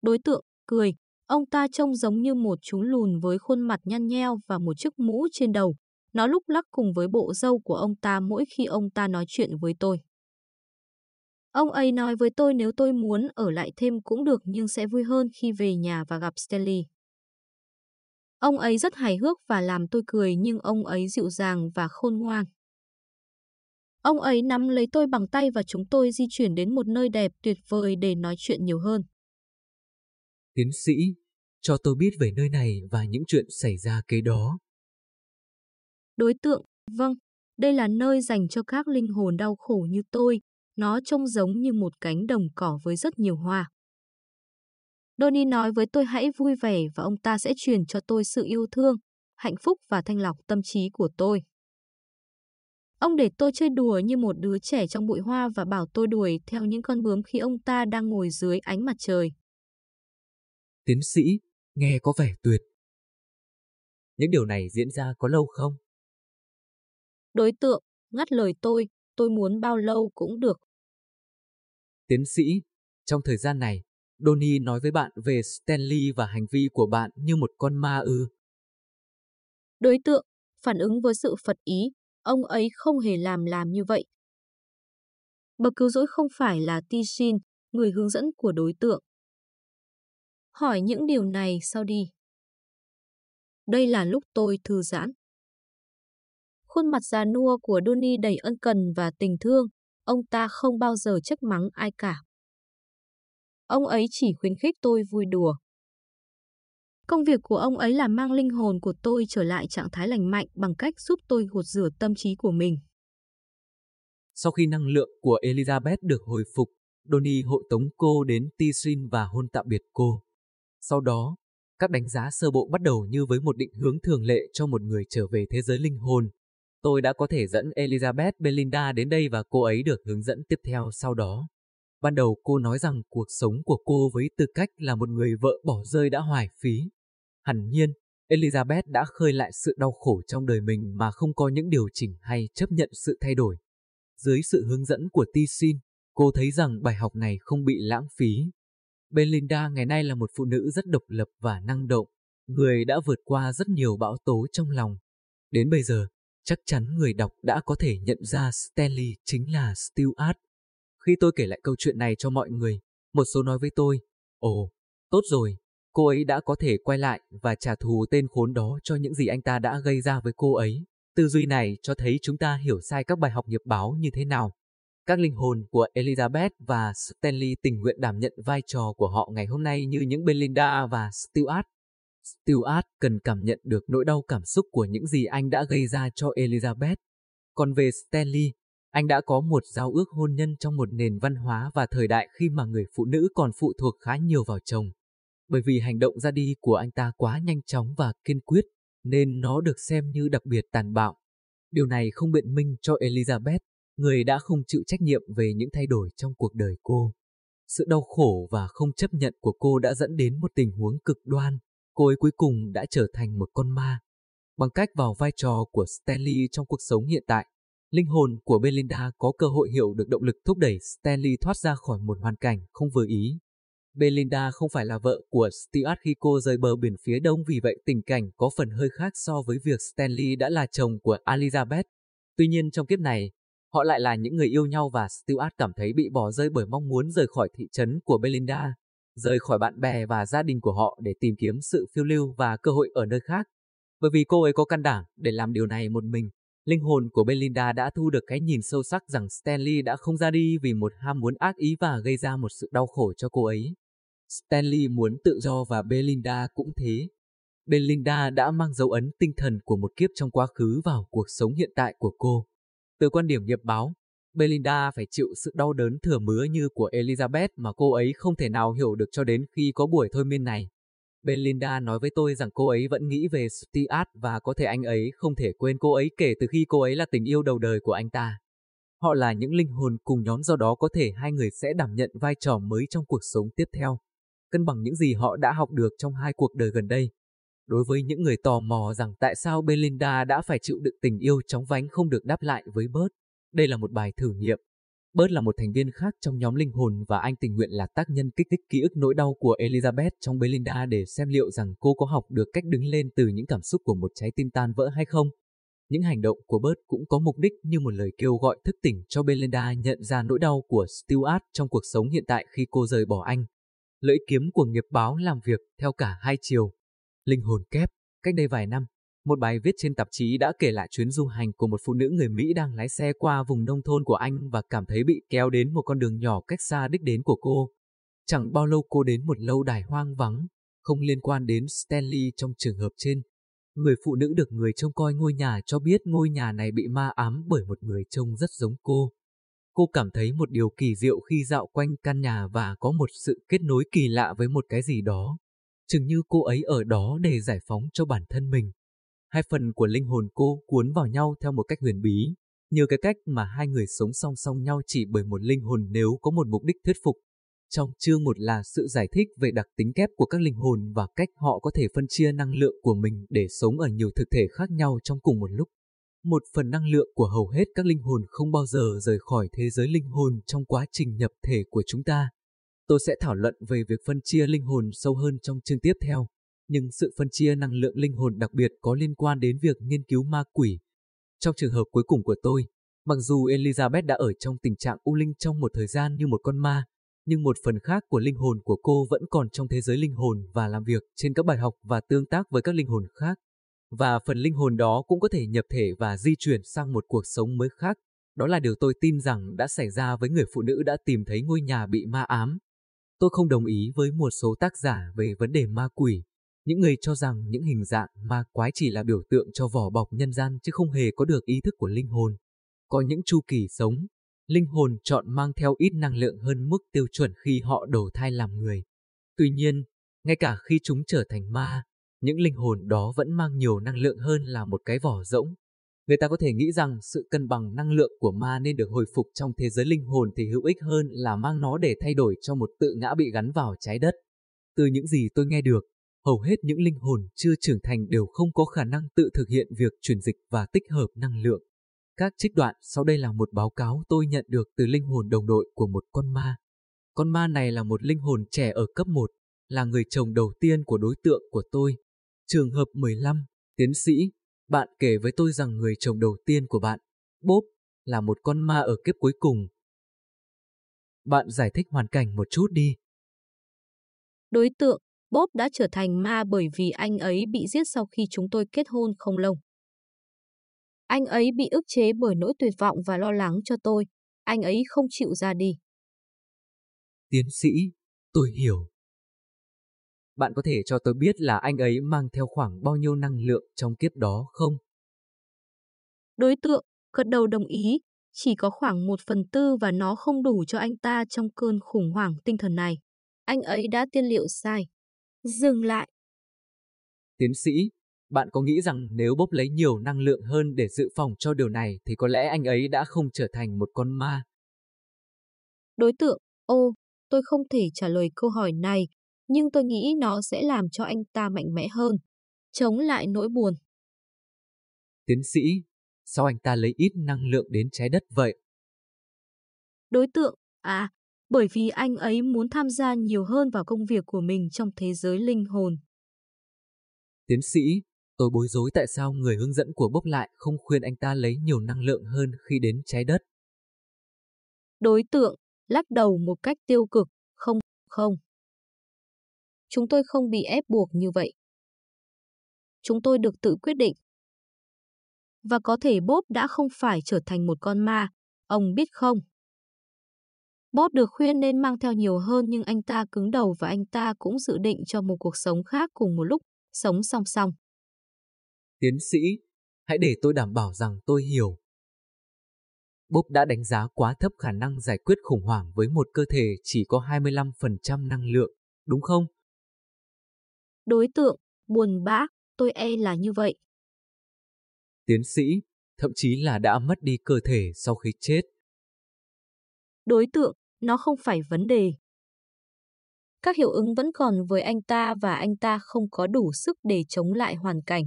Đối tượng, cười. Ông ta trông giống như một chú lùn với khuôn mặt nhăn nheo và một chiếc mũ trên đầu. Nó lúc lắc cùng với bộ râu của ông ta mỗi khi ông ta nói chuyện với tôi. Ông ấy nói với tôi nếu tôi muốn ở lại thêm cũng được nhưng sẽ vui hơn khi về nhà và gặp Stanley. Ông ấy rất hài hước và làm tôi cười nhưng ông ấy dịu dàng và khôn ngoan. Ông ấy nắm lấy tôi bằng tay và chúng tôi di chuyển đến một nơi đẹp tuyệt vời để nói chuyện nhiều hơn.
Tiến sĩ, cho tôi biết về nơi này và những chuyện xảy ra kế đó.
Đối tượng, vâng, đây là nơi dành cho các linh hồn đau khổ như tôi. Nó trông giống như một cánh đồng cỏ với rất nhiều hoa. Donnie nói với tôi hãy vui vẻ và ông ta sẽ truyền cho tôi sự yêu thương, hạnh phúc và thanh lọc tâm trí của tôi. Ông để tôi chơi đùa như một đứa trẻ trong bụi hoa và bảo tôi đuổi theo những con bướm khi ông ta đang ngồi dưới ánh mặt trời.
Tiến sĩ, nghe có vẻ tuyệt. Những điều này diễn ra có lâu không?
Đối tượng, ngắt lời tôi, tôi muốn bao lâu cũng được.
Tiến sĩ, trong thời gian này, Donnie nói với bạn về Stanley và hành vi của bạn như một con ma ư.
Đối tượng, phản ứng với sự phật ý, ông ấy không hề làm làm như vậy. Bậc cứu rỗi không phải là Tishin, người hướng dẫn của đối tượng. Hỏi những điều này sau đi. Đây là lúc tôi thư giãn. Khuôn mặt già nua của Donnie đầy ân cần và tình thương, ông ta không bao giờ trách mắng ai cả. Ông ấy chỉ khuyến khích tôi vui đùa. Công việc của ông ấy là mang linh hồn của tôi trở lại trạng thái lành mạnh bằng cách giúp tôi gột rửa tâm trí của mình.
Sau khi năng lượng của Elizabeth được hồi phục, Donnie hộ tống cô đến Tishin và hôn tạm biệt cô. Sau đó, các đánh giá sơ bộ bắt đầu như với một định hướng thường lệ cho một người trở về thế giới linh hồn. Tôi đã có thể dẫn Elizabeth Belinda đến đây và cô ấy được hướng dẫn tiếp theo sau đó. Ban đầu cô nói rằng cuộc sống của cô với tư cách là một người vợ bỏ rơi đã hoài phí. Hẳn nhiên, Elizabeth đã khơi lại sự đau khổ trong đời mình mà không có những điều chỉnh hay chấp nhận sự thay đổi. Dưới sự hướng dẫn của Tisin, cô thấy rằng bài học này không bị lãng phí. Belinda ngày nay là một phụ nữ rất độc lập và năng động, người đã vượt qua rất nhiều bão tố trong lòng. Đến bây giờ, chắc chắn người đọc đã có thể nhận ra Stanley chính là Stuart. Khi tôi kể lại câu chuyện này cho mọi người, một số nói với tôi, Ồ, tốt rồi, cô ấy đã có thể quay lại và trả thù tên khốn đó cho những gì anh ta đã gây ra với cô ấy. Tư duy này cho thấy chúng ta hiểu sai các bài học nghiệp báo như thế nào. Các linh hồn của Elizabeth và Stanley tình nguyện đảm nhận vai trò của họ ngày hôm nay như những Belinda và Stuart. Stuart cần cảm nhận được nỗi đau cảm xúc của những gì anh đã gây ra cho Elizabeth. Còn về Stanley, anh đã có một giao ước hôn nhân trong một nền văn hóa và thời đại khi mà người phụ nữ còn phụ thuộc khá nhiều vào chồng. Bởi vì hành động ra đi của anh ta quá nhanh chóng và kiên quyết, nên nó được xem như đặc biệt tàn bạo. Điều này không biện minh cho Elizabeth, người đã không chịu trách nhiệm về những thay đổi trong cuộc đời cô. Sự đau khổ và không chấp nhận của cô đã dẫn đến một tình huống cực đoan. Cô ấy cuối cùng đã trở thành một con ma. Bằng cách vào vai trò của Stanley trong cuộc sống hiện tại, linh hồn của Belinda có cơ hội hiểu được động lực thúc đẩy Stanley thoát ra khỏi một hoàn cảnh không vừa ý. Belinda không phải là vợ của Stuart khi cô rời bờ biển phía đông vì vậy tình cảnh có phần hơi khác so với việc Stanley đã là chồng của Elizabeth. Tuy nhiên trong kiếp này, họ lại là những người yêu nhau và Stuart cảm thấy bị bỏ rơi bởi mong muốn rời khỏi thị trấn của Belinda, rời khỏi bạn bè và gia đình của họ để tìm kiếm sự phiêu lưu và cơ hội ở nơi khác. Bởi vì cô ấy có can đảm để làm điều này một mình, Linh hồn của Belinda đã thu được cái nhìn sâu sắc rằng Stanley đã không ra đi vì một ham muốn ác ý và gây ra một sự đau khổ cho cô ấy. Stanley muốn tự do và Belinda cũng thế. Belinda đã mang dấu ấn tinh thần của một kiếp trong quá khứ vào cuộc sống hiện tại của cô. Từ quan điểm nghiệp báo, Belinda phải chịu sự đau đớn thừa mứa như của Elizabeth mà cô ấy không thể nào hiểu được cho đến khi có buổi thôi miên này. Belinda nói với tôi rằng cô ấy vẫn nghĩ về Stuart và có thể anh ấy không thể quên cô ấy kể từ khi cô ấy là tình yêu đầu đời của anh ta. Họ là những linh hồn cùng nhóm do đó có thể hai người sẽ đảm nhận vai trò mới trong cuộc sống tiếp theo, cân bằng những gì họ đã học được trong hai cuộc đời gần đây. Đối với những người tò mò rằng tại sao Belinda đã phải chịu đựng tình yêu chóng vánh không được đáp lại với Bert, đây là một bài thử nghiệm. Bert là một thành viên khác trong nhóm linh hồn và anh tình nguyện là tác nhân kích thích ký ức nỗi đau của Elizabeth trong Belinda để xem liệu rằng cô có học được cách đứng lên từ những cảm xúc của một trái tim tan vỡ hay không. Những hành động của Bert cũng có mục đích như một lời kêu gọi thức tỉnh cho Belinda nhận ra nỗi đau của Stuart trong cuộc sống hiện tại khi cô rời bỏ anh. Lưỡi kiếm của nghiệp báo làm việc theo cả hai chiều. Linh hồn kép, cách đây vài năm, một bài viết trên tạp chí đã kể lại chuyến du hành của một phụ nữ người Mỹ đang lái xe qua vùng nông thôn của Anh và cảm thấy bị kéo đến một con đường nhỏ cách xa đích đến của cô. Chẳng bao lâu cô đến một lâu đài hoang vắng, không liên quan đến Stanley trong trường hợp trên. Người phụ nữ được người trông coi ngôi nhà cho biết ngôi nhà này bị ma ám bởi một người trông rất giống cô. Cô cảm thấy một điều kỳ diệu khi dạo quanh căn nhà và có một sự kết nối kỳ lạ với một cái gì đó. Chừng như cô ấy ở đó để giải phóng cho bản thân mình. Hai phần của linh hồn cô cuốn vào nhau theo một cách huyền bí, như cái cách mà hai người sống song song nhau chỉ bởi một linh hồn nếu có một mục đích thuyết phục. Trong chương một là sự giải thích về đặc tính kép của các linh hồn và cách họ có thể phân chia năng lượng của mình để sống ở nhiều thực thể khác nhau trong cùng một lúc. Một phần năng lượng của hầu hết các linh hồn không bao giờ rời khỏi thế giới linh hồn trong quá trình nhập thể của chúng ta. Tôi sẽ thảo luận về việc phân chia linh hồn sâu hơn trong chương tiếp theo, nhưng sự phân chia năng lượng linh hồn đặc biệt có liên quan đến việc nghiên cứu ma quỷ. Trong trường hợp cuối cùng của tôi, mặc dù Elizabeth đã ở trong tình trạng u linh trong một thời gian như một con ma, nhưng một phần khác của linh hồn của cô vẫn còn trong thế giới linh hồn và làm việc trên các bài học và tương tác với các linh hồn khác. Và phần linh hồn đó cũng có thể nhập thể và di chuyển sang một cuộc sống mới khác. Đó là điều tôi tin rằng đã xảy ra với người phụ nữ đã tìm thấy ngôi nhà bị ma ám. Tôi không đồng ý với một số tác giả về vấn đề ma quỷ. Những người cho rằng những hình dạng ma quái chỉ là biểu tượng cho vỏ bọc nhân gian chứ không hề có được ý thức của linh hồn. Có những chu kỳ sống, linh hồn chọn mang theo ít năng lượng hơn mức tiêu chuẩn khi họ đầu thai làm người. Tuy nhiên, ngay cả khi chúng trở thành ma, những linh hồn đó vẫn mang nhiều năng lượng hơn là một cái vỏ rỗng. Người ta có thể nghĩ rằng sự cân bằng năng lượng của ma nên được hồi phục trong thế giới linh hồn thì hữu ích hơn là mang nó để thay đổi cho một tự ngã bị gắn vào trái đất. Từ những gì tôi nghe được, hầu hết những linh hồn chưa trưởng thành đều không có khả năng tự thực hiện việc chuyển dịch và tích hợp năng lượng. Các trích đoạn sau đây là một báo cáo tôi nhận được từ linh hồn đồng đội của một con ma. Con ma này là một linh hồn trẻ ở cấp 1, là người chồng đầu tiên của đối tượng của tôi. Trường hợp 15, tiến sĩ, bạn kể với tôi rằng người chồng đầu tiên của bạn, Bob, là một con ma ở kiếp cuối cùng. Bạn giải thích hoàn cảnh một chút đi.
Đối tượng, Bob đã trở thành ma bởi vì anh ấy bị giết sau khi chúng tôi kết hôn không lâu. Anh ấy bị ức chế bởi nỗi tuyệt vọng và lo lắng cho tôi. Anh ấy không chịu ra đi.
Tiến sĩ, tôi hiểu. Bạn có thể cho tôi biết là anh ấy mang theo khoảng bao nhiêu năng lượng trong kiếp đó không?
Đối tượng, gật đầu đồng ý, chỉ có khoảng một phần tư và nó không đủ cho anh ta trong cơn khủng hoảng tinh thần này. Anh ấy đã tiên liệu sai. Dừng lại.
Tiến sĩ, bạn có nghĩ rằng nếu bốc lấy nhiều năng lượng hơn để dự phòng cho điều này thì có lẽ anh ấy đã không trở thành một con ma?
Đối tượng, ô, tôi không thể trả lời câu hỏi này, nhưng tôi nghĩ nó sẽ làm cho anh ta mạnh mẽ hơn, chống lại nỗi buồn.
Tiến sĩ, sao anh ta lấy ít năng lượng đến trái đất vậy?
Đối tượng, à, bởi vì anh ấy muốn tham gia nhiều hơn vào công việc của mình trong thế giới linh hồn.
Tiến sĩ, tôi bối rối tại sao người hướng dẫn của bốc lại không khuyên anh ta lấy nhiều năng lượng hơn khi đến trái đất.
Đối tượng, lắc đầu một cách tiêu cực, không, không. Chúng tôi không bị ép buộc như vậy. Chúng tôi được tự quyết định. Và có thể Bob đã không phải trở thành một con ma, ông biết không? Bob được khuyên nên mang theo nhiều hơn nhưng anh ta cứng đầu và anh ta cũng dự định cho một cuộc sống khác cùng một lúc, sống song song.
Tiến sĩ, hãy để tôi đảm bảo rằng tôi hiểu. Bob đã đánh giá quá thấp khả năng giải quyết khủng hoảng với một cơ thể chỉ có 25% năng lượng, đúng không?
Đối tượng, buồn bã, tôi e là như vậy.
Tiến sĩ, thậm chí là đã mất đi cơ thể sau khi chết.
Đối tượng, nó không phải vấn đề. Các hiệu ứng vẫn còn với anh ta và anh ta không có đủ sức để chống lại hoàn cảnh.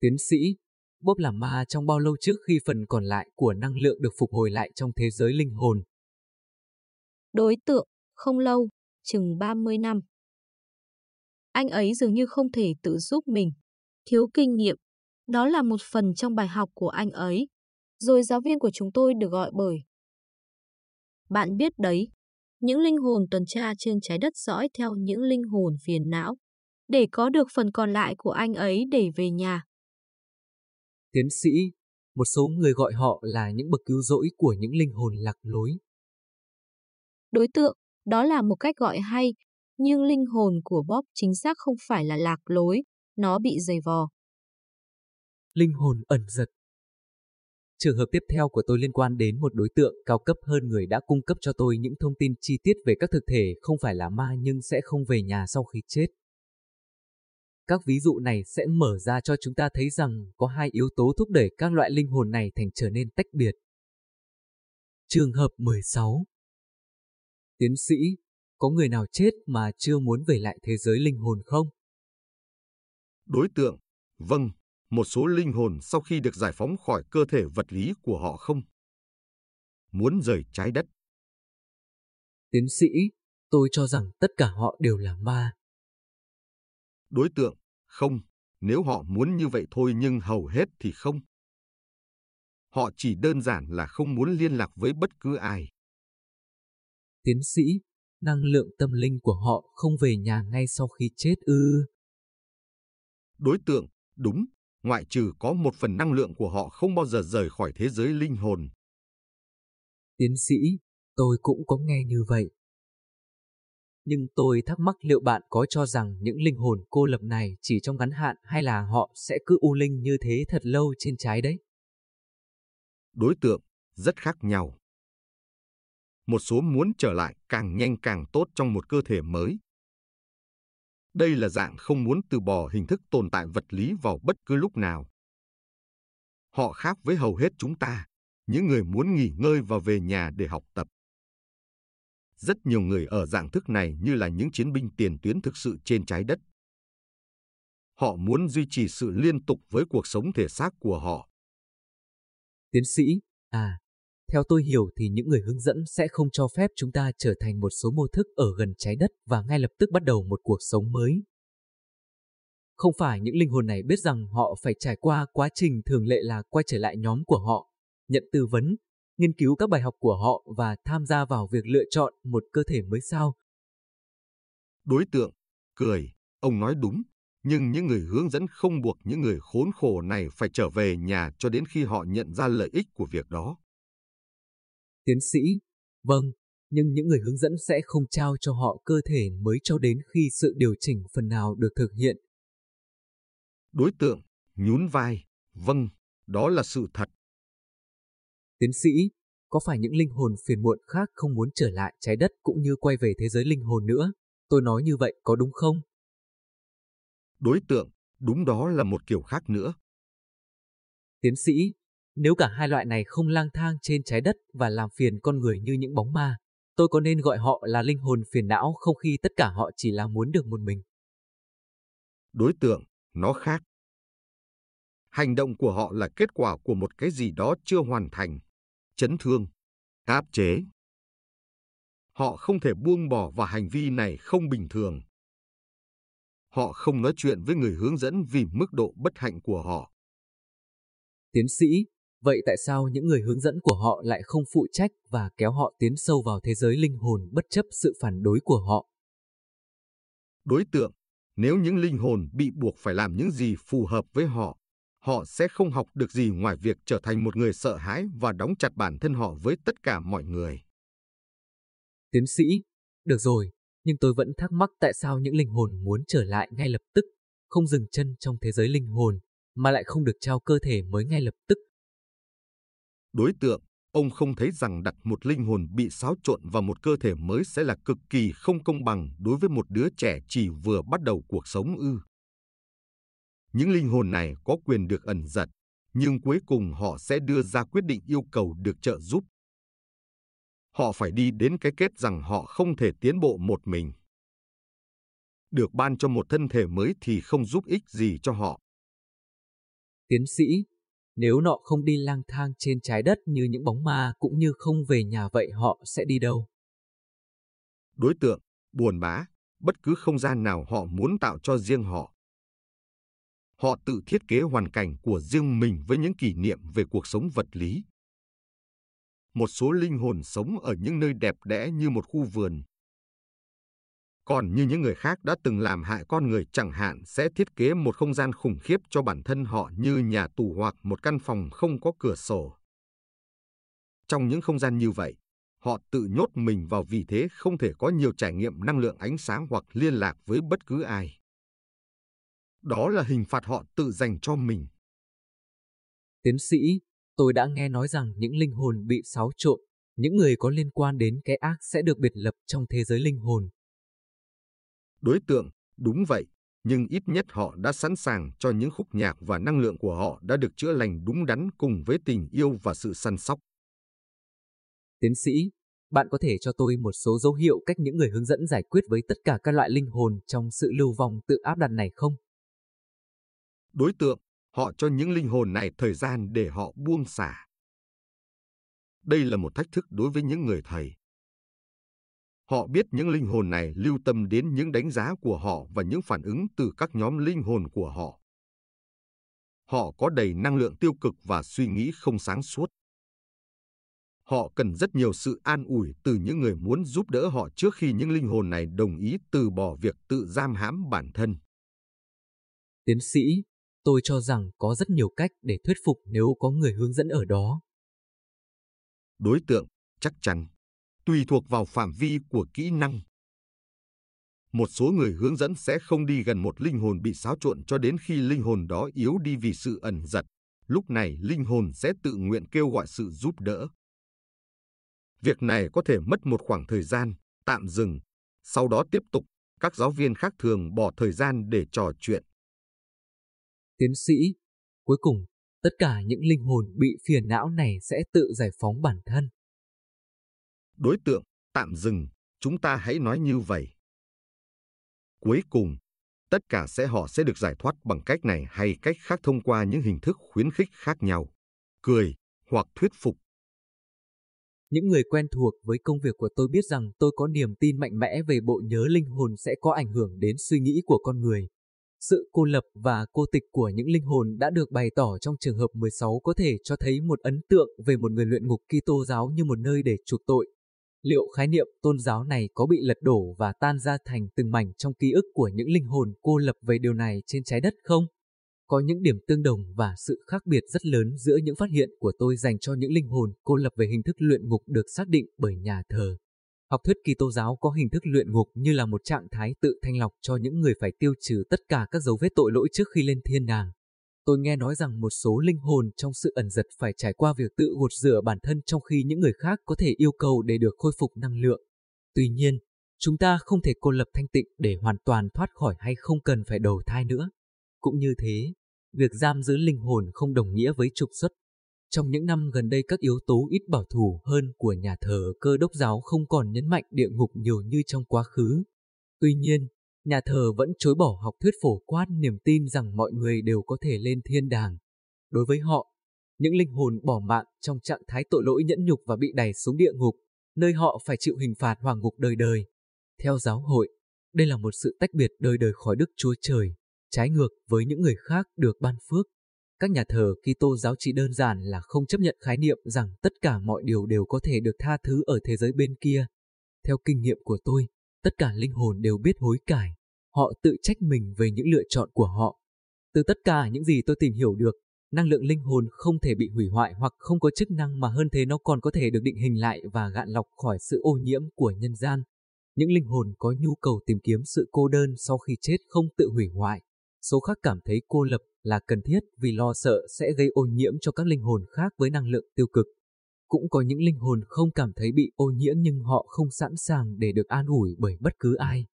Tiến sĩ, Bob làm ma trong bao lâu trước khi phần còn lại của năng lượng được phục hồi lại trong thế giới linh hồn?
Đối tượng, không lâu, chừng 30 năm. Anh ấy dường như không thể tự giúp mình. Thiếu kinh nghiệm. Đó là một phần trong bài học của anh ấy. Rồi giáo viên của chúng tôi được gọi bởi. Bạn biết đấy, những linh hồn tuần tra trên trái đất dõi theo những linh hồn phiền não, để có được phần còn lại của anh ấy để về nhà.
Tiến sĩ, một số người gọi họ là những bậc cứu rỗi của những linh hồn lạc lối.
Đối tượng, đó là một cách gọi hay, nhưng linh hồn của Bob chính xác không phải là lạc lối, nó bị dày vò.
Linh hồn ẩn giật Trường hợp tiếp theo của tôi liên quan đến một đối tượng cao cấp hơn người đã cung cấp cho tôi những thông tin chi tiết về các thực thể không phải là ma nhưng sẽ không về nhà sau khi chết. Các ví dụ này sẽ mở ra cho chúng ta thấy rằng có hai yếu tố thúc đẩy các loại linh hồn này thành trở nên tách biệt. Trường hợp 16 Tiến sĩ, có người nào chết mà chưa muốn về lại thế giới linh hồn không?
Đối tượng, vâng, một số linh hồn sau khi được giải phóng khỏi cơ thể vật lý của họ không? Muốn rời trái đất.
Tiến sĩ, tôi cho rằng tất cả họ đều là ma.
Đối tượng, không, nếu họ muốn như vậy thôi nhưng hầu hết thì không. Họ chỉ đơn giản là không muốn liên lạc với bất cứ ai.
Tiến sĩ, năng lượng tâm linh của họ không về nhà ngay sau khi chết ư.
Đối tượng, đúng, ngoại trừ có một phần năng lượng của họ không bao giờ rời khỏi thế giới linh hồn.
Tiến sĩ, tôi cũng có nghe như vậy. Nhưng tôi thắc mắc liệu bạn có cho rằng những linh hồn cô lập này chỉ trong ngắn hạn hay là họ sẽ cứ u linh như thế thật lâu trên trái đấy?
Đối tượng rất khác nhau. Một số muốn trở lại càng nhanh càng tốt trong một cơ thể mới. Đây là dạng không muốn từ bỏ hình thức tồn tại vật lý vào bất cứ lúc nào. Họ khác với hầu hết chúng ta, những người muốn nghỉ ngơi và về nhà để học tập. Rất nhiều người ở dạng thức này như là những chiến binh tiền tuyến thực sự trên trái đất. Họ muốn duy trì sự liên tục với cuộc sống thể xác của họ.
Tiến sĩ, à, theo tôi hiểu thì những người hướng dẫn sẽ không cho phép chúng ta trở thành một số mô thức ở gần trái đất và ngay lập tức bắt đầu một cuộc sống mới. Không phải những linh hồn này biết rằng họ phải trải qua quá trình thường lệ là quay trở lại nhóm của họ, nhận tư vấn, nghiên cứu các bài học của họ và tham gia vào việc lựa chọn một cơ thể mới sao.
Đối tượng, cười, ông nói đúng, nhưng những người hướng dẫn không buộc những người khốn khổ này phải trở về nhà cho đến khi họ nhận ra lợi ích của việc đó.
Tiến sĩ, vâng, nhưng những người hướng dẫn sẽ không trao cho họ cơ thể mới cho đến khi sự điều chỉnh phần nào được thực hiện.
Đối tượng, nhún vai, vâng, đó là sự thật.
Tiến sĩ, có phải những linh hồn phiền muộn khác không muốn trở lại trái đất cũng như quay về thế giới linh hồn nữa? Tôi nói như vậy có đúng không?
Đối tượng, đúng đó là một kiểu khác nữa.
Tiến sĩ, nếu cả hai loại này không lang thang trên trái đất và làm phiền con người như những bóng ma, tôi có nên gọi họ là linh hồn phiền não không khi tất cả họ chỉ là muốn được một mình?
Đối tượng, nó khác. Hành động của họ là kết quả của một cái gì đó chưa hoàn thành, chấn thương, áp chế. Họ không thể buông bỏ và hành vi này không bình thường. Họ không nói chuyện với người hướng dẫn vì mức độ bất hạnh của họ.
Tiến sĩ, vậy tại sao những người hướng dẫn của họ lại không phụ trách và kéo họ tiến sâu vào thế giới linh hồn bất chấp sự phản đối của họ?
Đối tượng, nếu những linh hồn bị buộc phải làm những gì phù hợp với họ, họ sẽ không học được gì ngoài việc trở thành một người sợ hãi và đóng chặt bản thân họ với tất cả mọi người.
Tiến sĩ, được rồi, nhưng tôi vẫn thắc mắc tại sao những linh hồn muốn trở lại ngay lập tức, không dừng chân trong thế giới linh hồn, mà lại không được trao cơ thể mới ngay lập tức.
Đối tượng, ông không thấy rằng đặt một linh hồn bị xáo trộn vào một cơ thể mới sẽ là cực kỳ không công bằng đối với một đứa trẻ chỉ vừa bắt đầu cuộc sống ư. Những linh hồn này có quyền được ẩn giật, nhưng cuối cùng họ sẽ đưa ra quyết định yêu cầu được trợ giúp. họ phải đi đến cái kết rằng họ không thể tiến bộ một mình. Được ban cho một thân thể mới thì không giúp ích gì cho họ.
Tiến sĩ, nếu nọ không đi lang thang trên trái đất như những bóng ma cũng như không về nhà vậy họ sẽ đi đâu?
Đối tượng, buồn bã, bất cứ không gian nào họ muốn tạo cho riêng họ. Họ tự thiết kế hoàn cảnh của riêng mình với những kỷ niệm về cuộc sống vật lý. Một số linh hồn sống ở những nơi đẹp đẽ như một khu vườn. Còn như những người khác đã từng làm hại con người chẳng hạn sẽ thiết kế một không gian khủng khiếp cho bản thân họ như nhà tù hoặc một căn phòng không có cửa sổ. Trong những không gian như vậy, họ tự nhốt mình vào vì thế không thể có nhiều trải nghiệm năng lượng ánh sáng hoặc liên lạc với bất cứ ai. Đó là hình phạt họ tự dành cho mình.
Tiến sĩ, tôi đã nghe nói rằng những linh hồn bị xáo trộn, những người có liên quan đến cái ác sẽ được biệt lập trong thế giới linh hồn.
Đối tượng, đúng vậy, nhưng ít nhất họ đã sẵn sàng cho những khúc nhạc và năng lượng của họ đã được chữa lành đúng đắn cùng với tình yêu và sự săn sóc.
Tiến sĩ, bạn có thể cho tôi một số dấu hiệu cách những người hướng dẫn giải quyết với tất cả các loại linh hồn trong sự lưu vong tự áp đặt này không?
Đối tượng, họ cho những linh hồn này thời gian để họ buông xả. Đây là một thách thức đối với những người thầy. Họ biết những linh hồn này lưu tâm đến những đánh giá của họ và những phản ứng từ các nhóm linh hồn của họ. Họ có đầy năng lượng tiêu cực và suy nghĩ không sáng suốt. Họ cần rất nhiều sự an ủi từ những người muốn giúp đỡ họ trước khi những linh hồn này đồng ý từ bỏ việc tự giam hãm bản thân.
Tiến sĩ, tôi cho rằng có rất nhiều cách để thuyết phục nếu có người hướng dẫn ở đó.
Đối tượng, chắc chắn, tùy thuộc vào phạm vi của kỹ năng. Một số người hướng dẫn sẽ không đi gần một linh hồn bị xáo trộn cho đến khi linh hồn đó yếu đi vì sự ẩn giật. Lúc này linh hồn sẽ tự nguyện kêu gọi sự giúp đỡ. Việc này có thể mất một khoảng thời gian, tạm dừng, sau đó tiếp tục. Các giáo viên khác thường bỏ thời gian để trò chuyện.
Tiến sĩ, cuối cùng, tất cả những linh hồn bị phiền não này sẽ tự giải phóng bản thân.
Đối tượng, tạm dừng, chúng ta hãy nói như vậy. Cuối cùng, tất cả sẽ họ sẽ được giải thoát bằng cách này hay cách khác thông qua những hình thức khuyến khích khác nhau. Cười hoặc thuyết phục
những người quen thuộc với công việc của tôi biết rằng tôi có niềm tin mạnh mẽ về bộ nhớ linh hồn sẽ có ảnh hưởng đến suy nghĩ của con người. Sự cô lập và cô tịch của những linh hồn đã được bày tỏ trong trường hợp 16 có thể cho thấy một ấn tượng về một người luyện ngục Kitô giáo như một nơi để chuộc tội. Liệu khái niệm tôn giáo này có bị lật đổ và tan ra thành từng mảnh trong ký ức của những linh hồn cô lập về điều này trên trái đất không? Có những điểm tương đồng và sự khác biệt rất lớn giữa những phát hiện của tôi dành cho những linh hồn cô lập về hình thức luyện ngục được xác định bởi nhà thờ. Học thuyết Kitô giáo có hình thức luyện ngục như là một trạng thái tự thanh lọc cho những người phải tiêu trừ tất cả các dấu vết tội lỗi trước khi lên thiên đàng. Tôi nghe nói rằng một số linh hồn trong sự ẩn giật phải trải qua việc tự gột rửa bản thân trong khi những người khác có thể yêu cầu để được khôi phục năng lượng. Tuy nhiên, chúng ta không thể cô lập thanh tịnh để hoàn toàn thoát khỏi hay không cần phải đầu thai nữa. Cũng như thế, việc giam giữ linh hồn không đồng nghĩa với trục xuất. Trong những năm gần đây các yếu tố ít bảo thủ hơn của nhà thờ cơ đốc giáo không còn nhấn mạnh địa ngục nhiều như trong quá khứ. Tuy nhiên, nhà thờ vẫn chối bỏ học thuyết phổ quát niềm tin rằng mọi người đều có thể lên thiên đàng. Đối với họ, những linh hồn bỏ mạng trong trạng thái tội lỗi nhẫn nhục và bị đẩy xuống địa ngục, nơi họ phải chịu hình phạt hoàng ngục đời đời. Theo giáo hội, đây là một sự tách biệt đời đời khỏi Đức Chúa Trời trái ngược với những người khác được ban phước. Các nhà thờ Kitô giáo chỉ đơn giản là không chấp nhận khái niệm rằng tất cả mọi điều đều có thể được tha thứ ở thế giới bên kia. Theo kinh nghiệm của tôi, tất cả linh hồn đều biết hối cải. Họ tự trách mình về những lựa chọn của họ. Từ tất cả những gì tôi tìm hiểu được, năng lượng linh hồn không thể bị hủy hoại hoặc không có chức năng mà hơn thế nó còn có thể được định hình lại và gạn lọc khỏi sự ô nhiễm của nhân gian. Những linh hồn có nhu cầu tìm kiếm sự cô đơn sau khi chết không tự hủy hoại số khác cảm thấy cô lập là cần thiết vì lo sợ sẽ gây ô nhiễm cho các linh hồn khác với năng lượng tiêu cực. Cũng có những linh hồn không cảm thấy bị ô nhiễm nhưng họ không sẵn sàng để được an ủi bởi bất cứ ai.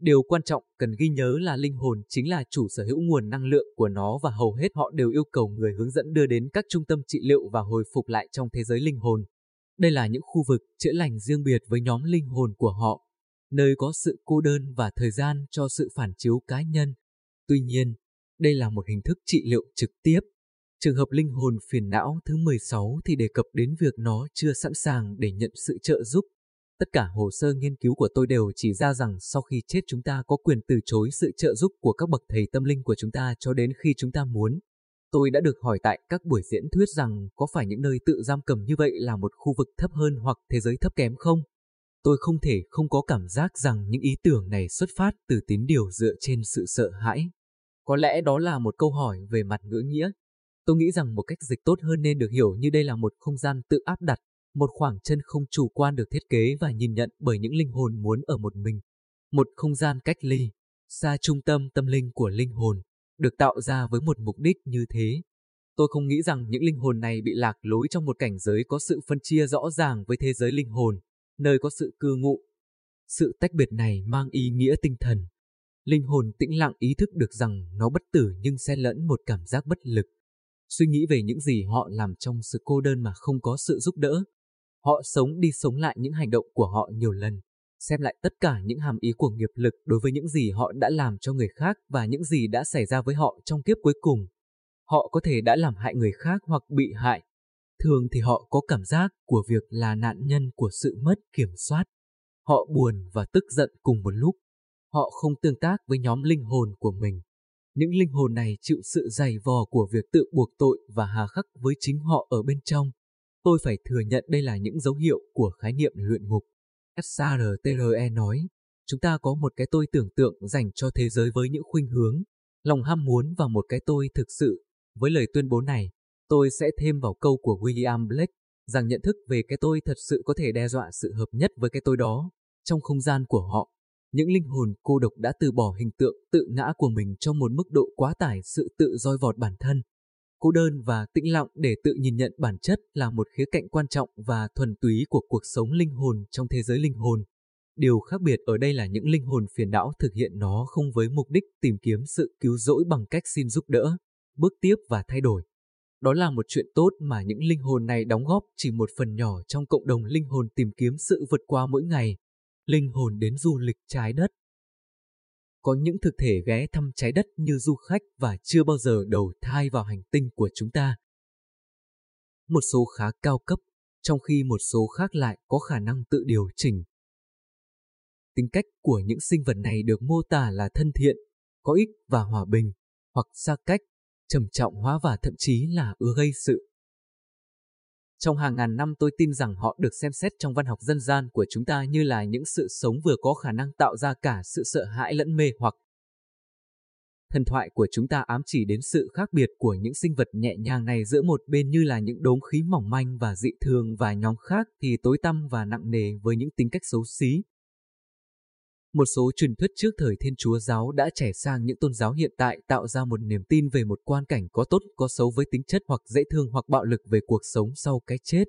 Điều quan trọng cần ghi nhớ là linh hồn chính là chủ sở hữu nguồn năng lượng của nó và hầu hết họ đều yêu cầu người hướng dẫn đưa đến các trung tâm trị liệu và hồi phục lại trong thế giới linh hồn. Đây là những khu vực chữa lành riêng biệt với nhóm linh hồn của họ, nơi có sự cô đơn và thời gian cho sự phản chiếu cá nhân. Tuy nhiên, đây là một hình thức trị liệu trực tiếp. Trường hợp linh hồn phiền não thứ 16 thì đề cập đến việc nó chưa sẵn sàng để nhận sự trợ giúp. Tất cả hồ sơ nghiên cứu của tôi đều chỉ ra rằng sau khi chết chúng ta có quyền từ chối sự trợ giúp của các bậc thầy tâm linh của chúng ta cho đến khi chúng ta muốn. Tôi đã được hỏi tại các buổi diễn thuyết rằng có phải những nơi tự giam cầm như vậy là một khu vực thấp hơn hoặc thế giới thấp kém không? Tôi không thể không có cảm giác rằng những ý tưởng này xuất phát từ tín điều dựa trên sự sợ hãi. Có lẽ đó là một câu hỏi về mặt ngữ nghĩa. Tôi nghĩ rằng một cách dịch tốt hơn nên được hiểu như đây là một không gian tự áp đặt, một khoảng chân không chủ quan được thiết kế và nhìn nhận bởi những linh hồn muốn ở một mình. Một không gian cách ly, xa trung tâm tâm linh của linh hồn, được tạo ra với một mục đích như thế. Tôi không nghĩ rằng những linh hồn này bị lạc lối trong một cảnh giới có sự phân chia rõ ràng với thế giới linh hồn, nơi có sự cư ngụ. Sự tách biệt này mang ý nghĩa tinh thần. Linh hồn tĩnh lặng ý thức được rằng nó bất tử nhưng xen lẫn một cảm giác bất lực. Suy nghĩ về những gì họ làm trong sự cô đơn mà không có sự giúp đỡ. Họ sống đi sống lại những hành động của họ nhiều lần, xem lại tất cả những hàm ý của nghiệp lực đối với những gì họ đã làm cho người khác và những gì đã xảy ra với họ trong kiếp cuối cùng. Họ có thể đã làm hại người khác hoặc bị hại. Thường thì họ có cảm giác của việc là nạn nhân của sự mất kiểm soát. Họ buồn và tức giận cùng một lúc. Họ không tương tác với nhóm linh hồn của mình. Những linh hồn này chịu sự dày vò của việc tự buộc tội và hà khắc với chính họ ở bên trong. Tôi phải thừa nhận đây là những dấu hiệu của khái niệm luyện ngục. SARTRE nói, chúng ta có một cái tôi tưởng tượng dành cho thế giới với những khuynh hướng, lòng ham muốn và một cái tôi thực sự. Với lời tuyên bố này, tôi sẽ thêm vào câu của William Blake rằng nhận thức về cái tôi thật sự có thể đe dọa sự hợp nhất với cái tôi đó trong không gian của họ. Những linh hồn cô độc đã từ bỏ hình tượng tự ngã của mình trong một mức độ quá tải sự tự roi vọt bản thân. Cô đơn và tĩnh lặng để tự nhìn nhận bản chất là một khía cạnh quan trọng và thuần túy của cuộc sống linh hồn trong thế giới linh hồn. Điều khác biệt ở đây là những linh hồn phiền não thực hiện nó không với mục đích tìm kiếm sự cứu rỗi bằng cách xin giúp đỡ, bước tiếp và thay đổi. Đó là một chuyện tốt mà những linh hồn này đóng góp chỉ một phần nhỏ trong cộng đồng linh hồn tìm kiếm sự vượt qua mỗi ngày. Linh hồn đến du lịch trái đất. Có những thực thể ghé thăm trái đất như du khách và chưa bao giờ đầu thai vào hành tinh của chúng ta. Một số khá cao cấp, trong khi một số khác lại có khả năng tự điều chỉnh. Tính cách của những sinh vật này được mô tả là thân thiện, có ích và hòa bình, hoặc xa cách, trầm trọng hóa và thậm chí là ưa gây sự. Trong hàng ngàn năm tôi tin rằng họ được xem xét trong văn học dân gian của chúng ta như là những sự sống vừa có khả năng tạo ra cả sự sợ hãi lẫn mê hoặc. Thần thoại của chúng ta ám chỉ đến sự khác biệt của những sinh vật nhẹ nhàng này giữa một bên như là những đốm khí mỏng manh và dị thường và nhóm khác thì tối tăm và nặng nề với những tính cách xấu xí, một số truyền thuyết trước thời Thiên Chúa giáo đã trẻ sang những tôn giáo hiện tại tạo ra một niềm tin về một quan cảnh có tốt có xấu với tính chất hoặc dễ thương hoặc bạo lực về cuộc sống sau cái chết.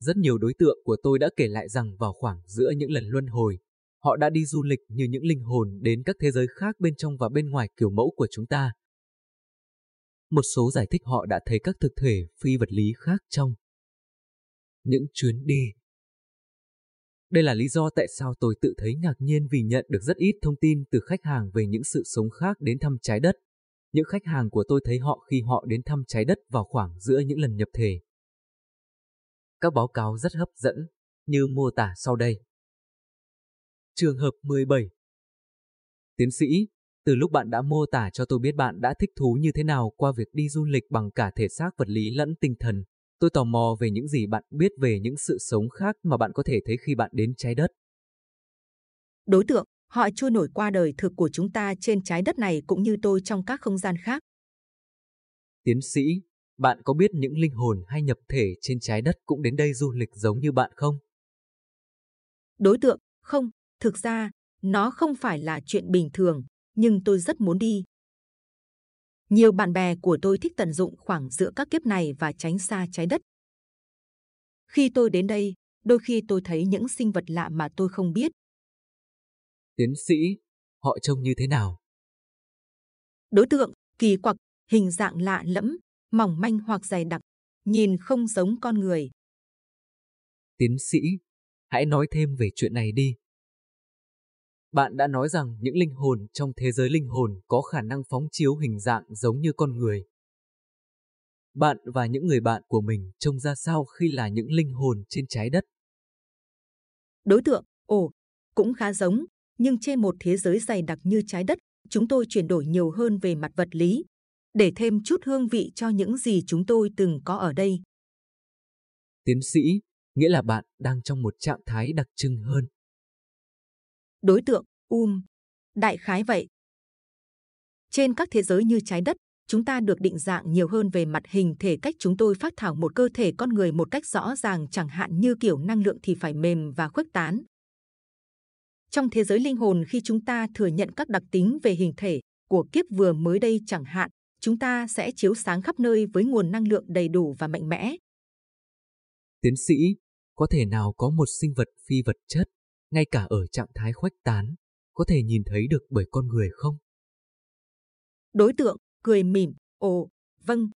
Rất nhiều đối tượng của tôi đã kể lại rằng vào khoảng giữa những lần luân hồi, họ đã đi du lịch như những linh hồn đến các thế giới khác bên trong và bên ngoài kiểu mẫu của chúng ta. Một số giải thích họ đã thấy các thực thể phi vật lý khác trong những chuyến đi đây là lý do tại sao tôi tự thấy ngạc nhiên vì nhận được rất ít thông tin từ khách hàng về những sự sống khác đến thăm trái đất. Những khách hàng của tôi thấy họ khi họ đến thăm trái đất vào khoảng giữa những lần nhập thể. Các báo cáo rất hấp dẫn, như mô tả sau đây. Trường hợp 17 Tiến sĩ, từ lúc bạn đã mô tả cho tôi biết bạn đã thích thú như thế nào qua việc đi du lịch bằng cả thể xác vật lý lẫn tinh thần, Tôi tò mò về những gì bạn biết về những sự sống khác mà bạn có thể thấy khi bạn đến trái đất.
Đối tượng, họ trôi nổi qua đời thực của chúng ta trên trái đất này cũng như tôi trong các không gian khác.
Tiến sĩ, bạn có biết những linh hồn hay nhập thể trên trái đất cũng đến đây du lịch giống như bạn không?
Đối tượng, không, thực ra, nó không phải là chuyện bình thường, nhưng tôi rất muốn đi. Nhiều bạn bè của tôi thích tận dụng khoảng giữa các kiếp này và tránh xa trái đất. Khi tôi đến đây, đôi khi tôi thấy những sinh vật lạ mà tôi không biết.
Tiến sĩ, họ trông như thế nào?
Đối tượng, kỳ quặc, hình dạng lạ lẫm, mỏng manh hoặc dày đặc, nhìn không giống con người.
Tiến sĩ, hãy nói thêm về chuyện này đi. Bạn đã nói rằng những linh hồn trong thế giới linh hồn có khả năng phóng chiếu hình dạng giống như con người. Bạn và những người bạn của mình trông ra sao khi là những linh hồn trên trái đất?
Đối tượng, ồ, cũng khá giống, nhưng trên một thế giới dày đặc như trái đất, chúng tôi chuyển đổi nhiều hơn về mặt vật lý, để thêm chút hương vị cho những gì chúng tôi từng có ở đây.
Tiến sĩ, nghĩa là bạn đang trong một trạng thái đặc trưng hơn.
Đối tượng, um, đại khái vậy. Trên các thế giới như trái đất, chúng ta được định dạng nhiều hơn về mặt hình thể cách chúng tôi phát thảo một cơ thể con người một cách rõ ràng chẳng hạn như kiểu năng lượng thì phải mềm và khuếch tán. Trong thế giới linh hồn khi chúng ta thừa nhận các đặc tính về hình thể của kiếp vừa mới đây chẳng hạn, chúng ta sẽ chiếu sáng khắp nơi với nguồn năng lượng đầy đủ và mạnh mẽ.
Tiến sĩ, có thể nào có một sinh vật phi vật chất, ngay cả ở trạng thái khuếch tán, có thể nhìn thấy được bởi con người không?
Đối tượng cười mỉm, ồ, vâng,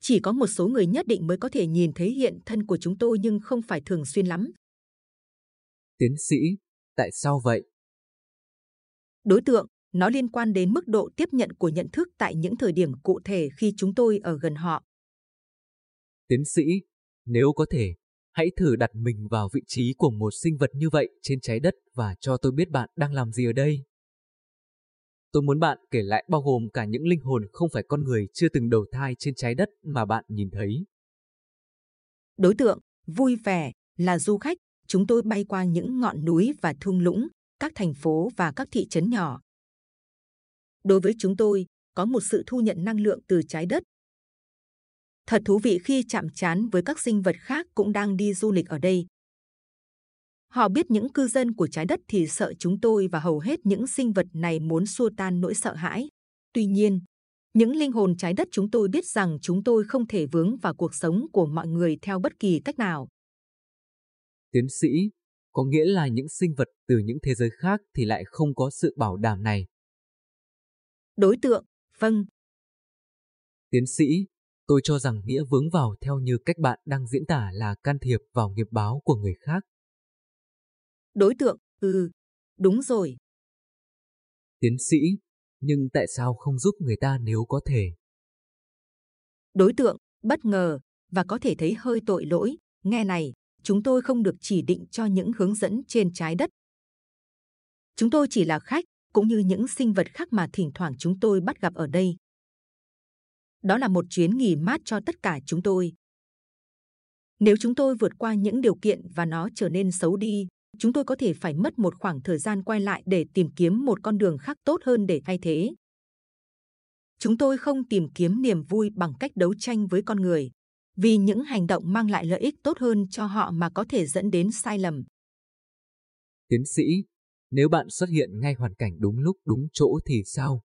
chỉ có một số người nhất định mới có thể nhìn thấy hiện thân của chúng tôi nhưng không phải thường xuyên lắm.
Tiến sĩ, tại sao vậy?
Đối tượng, nó liên quan đến mức độ tiếp nhận của nhận thức tại những thời điểm cụ thể khi chúng tôi ở gần họ.
Tiến sĩ, nếu có thể, hãy thử đặt mình vào vị trí của một sinh vật như vậy trên trái đất và cho tôi biết bạn đang làm gì ở đây. Tôi muốn bạn kể lại bao gồm cả những linh hồn không phải con người chưa từng đầu thai trên trái đất mà bạn nhìn thấy.
Đối tượng, vui vẻ, là du khách, chúng tôi bay qua những ngọn núi và thung lũng, các thành phố và các thị trấn nhỏ. Đối với chúng tôi, có một sự thu nhận năng lượng từ trái đất. Thật thú vị khi chạm trán với các sinh vật khác cũng đang đi du lịch ở đây. Họ biết những cư dân của trái đất thì sợ chúng tôi và hầu hết những sinh vật này muốn xua tan nỗi sợ hãi. Tuy nhiên, những linh hồn trái đất chúng tôi biết rằng chúng tôi không thể vướng vào cuộc sống của mọi người theo bất kỳ cách nào.
Tiến sĩ, có nghĩa là những sinh vật từ những thế giới khác thì lại không có sự bảo đảm này.
Đối tượng, vâng.
Tiến sĩ, tôi cho rằng nghĩa vướng vào theo như cách bạn đang diễn tả là can thiệp vào nghiệp báo của người khác.
Đối tượng, ừ, đúng rồi.
Tiến sĩ, nhưng tại sao không giúp người ta nếu có thể?
Đối tượng, bất ngờ, và có thể thấy hơi tội lỗi. Nghe này, chúng tôi không được chỉ định cho những hướng dẫn trên trái đất. Chúng tôi chỉ là khách, cũng như những sinh vật khác mà thỉnh thoảng chúng tôi bắt gặp ở đây. Đó là một chuyến nghỉ mát cho tất cả chúng tôi. Nếu chúng tôi vượt qua những điều kiện và nó trở nên xấu đi, chúng tôi có thể phải mất một khoảng thời gian quay lại để tìm kiếm một con đường khác tốt hơn để thay thế. Chúng tôi không tìm kiếm niềm vui bằng cách đấu tranh với con người, vì những hành động mang lại lợi ích tốt hơn cho họ mà có thể dẫn đến sai lầm.
Tiến sĩ, nếu bạn xuất hiện ngay hoàn cảnh đúng lúc đúng chỗ thì sao?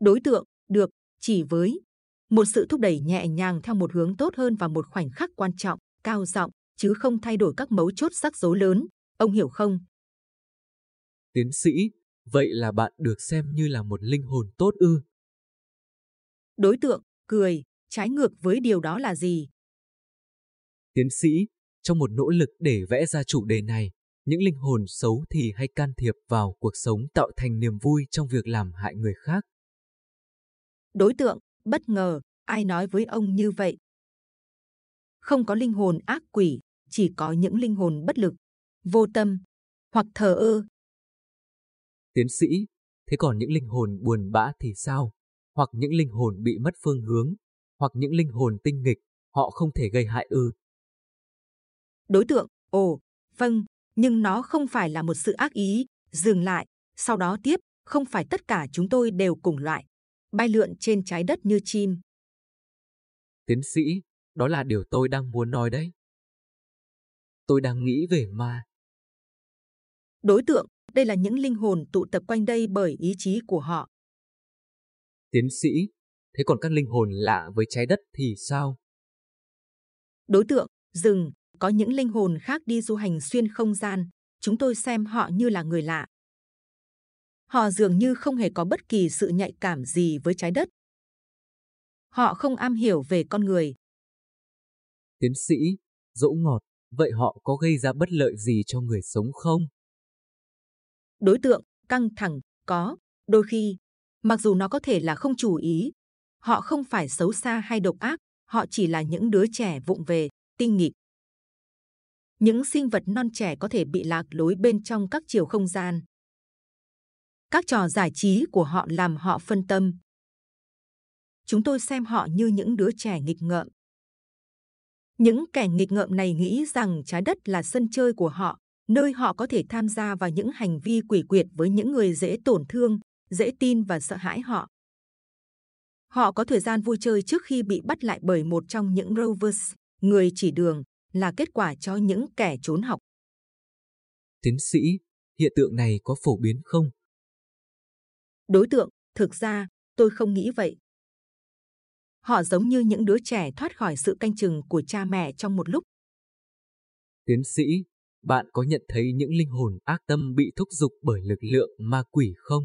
Đối tượng, được, chỉ với một sự thúc đẩy nhẹ nhàng theo một hướng tốt hơn và một khoảnh khắc quan trọng, cao giọng, chứ không thay đổi các mấu chốt sắc dấu lớn. Ông hiểu không?
Tiến sĩ, vậy là bạn được xem như là một linh hồn tốt ư?
Đối tượng, cười, trái ngược với điều đó là gì?
Tiến sĩ, trong một nỗ lực để vẽ ra chủ đề này, những linh hồn xấu thì hay can thiệp vào cuộc sống tạo thành niềm vui trong việc làm hại người khác.
Đối tượng, bất ngờ, ai nói với ông như vậy? Không có linh hồn ác quỷ, chỉ có những linh hồn bất lực, vô tâm hoặc thờ ơ.
Tiến sĩ, thế còn những linh hồn buồn bã thì sao? Hoặc những linh hồn bị mất phương hướng, hoặc những linh hồn tinh nghịch, họ không thể gây hại ư?
Đối tượng, ồ, vâng, nhưng nó không phải là một sự ác ý. Dừng lại, sau đó tiếp, không phải tất cả chúng tôi đều cùng loại, bay lượn trên trái đất như chim.
Tiến sĩ, đó là điều tôi đang muốn nói đấy. Tôi đang nghĩ về ma.
Đối tượng, đây là những linh hồn tụ tập quanh đây bởi ý chí của họ.
Tiến sĩ, thế còn các linh hồn lạ với trái đất thì sao?
Đối tượng, dừng, có những linh hồn khác đi du hành xuyên không gian, chúng tôi xem họ như là người lạ. Họ dường như không hề có bất kỳ sự nhạy cảm gì với trái đất. Họ không am hiểu về con người.
Tiến sĩ, dỗ ngọt, Vậy họ có gây ra bất lợi gì cho người sống không?
Đối tượng, căng thẳng, có, đôi khi, mặc dù nó có thể là không chủ ý, họ không phải xấu xa hay độc ác, họ chỉ là những đứa trẻ vụng về, tinh nghịch. Những sinh vật non trẻ có thể bị lạc lối bên trong các chiều không gian. Các trò giải trí của họ làm họ phân tâm. Chúng tôi xem họ như những đứa trẻ nghịch ngợm. Những kẻ nghịch ngợm này nghĩ rằng trái đất là sân chơi của họ, nơi họ có thể tham gia vào những hành vi quỷ quyệt với những người dễ tổn thương, dễ tin và sợ hãi họ. Họ có thời gian vui chơi trước khi bị bắt lại bởi một trong những rovers, người chỉ đường, là kết quả cho những kẻ trốn học.
Tiến sĩ, hiện tượng này có phổ biến không?
Đối tượng, thực ra, tôi không nghĩ vậy. Họ giống như những đứa trẻ thoát khỏi sự canh chừng của cha mẹ trong một lúc.
Tiến sĩ, bạn có nhận thấy những linh hồn ác tâm bị thúc giục bởi lực lượng ma quỷ không?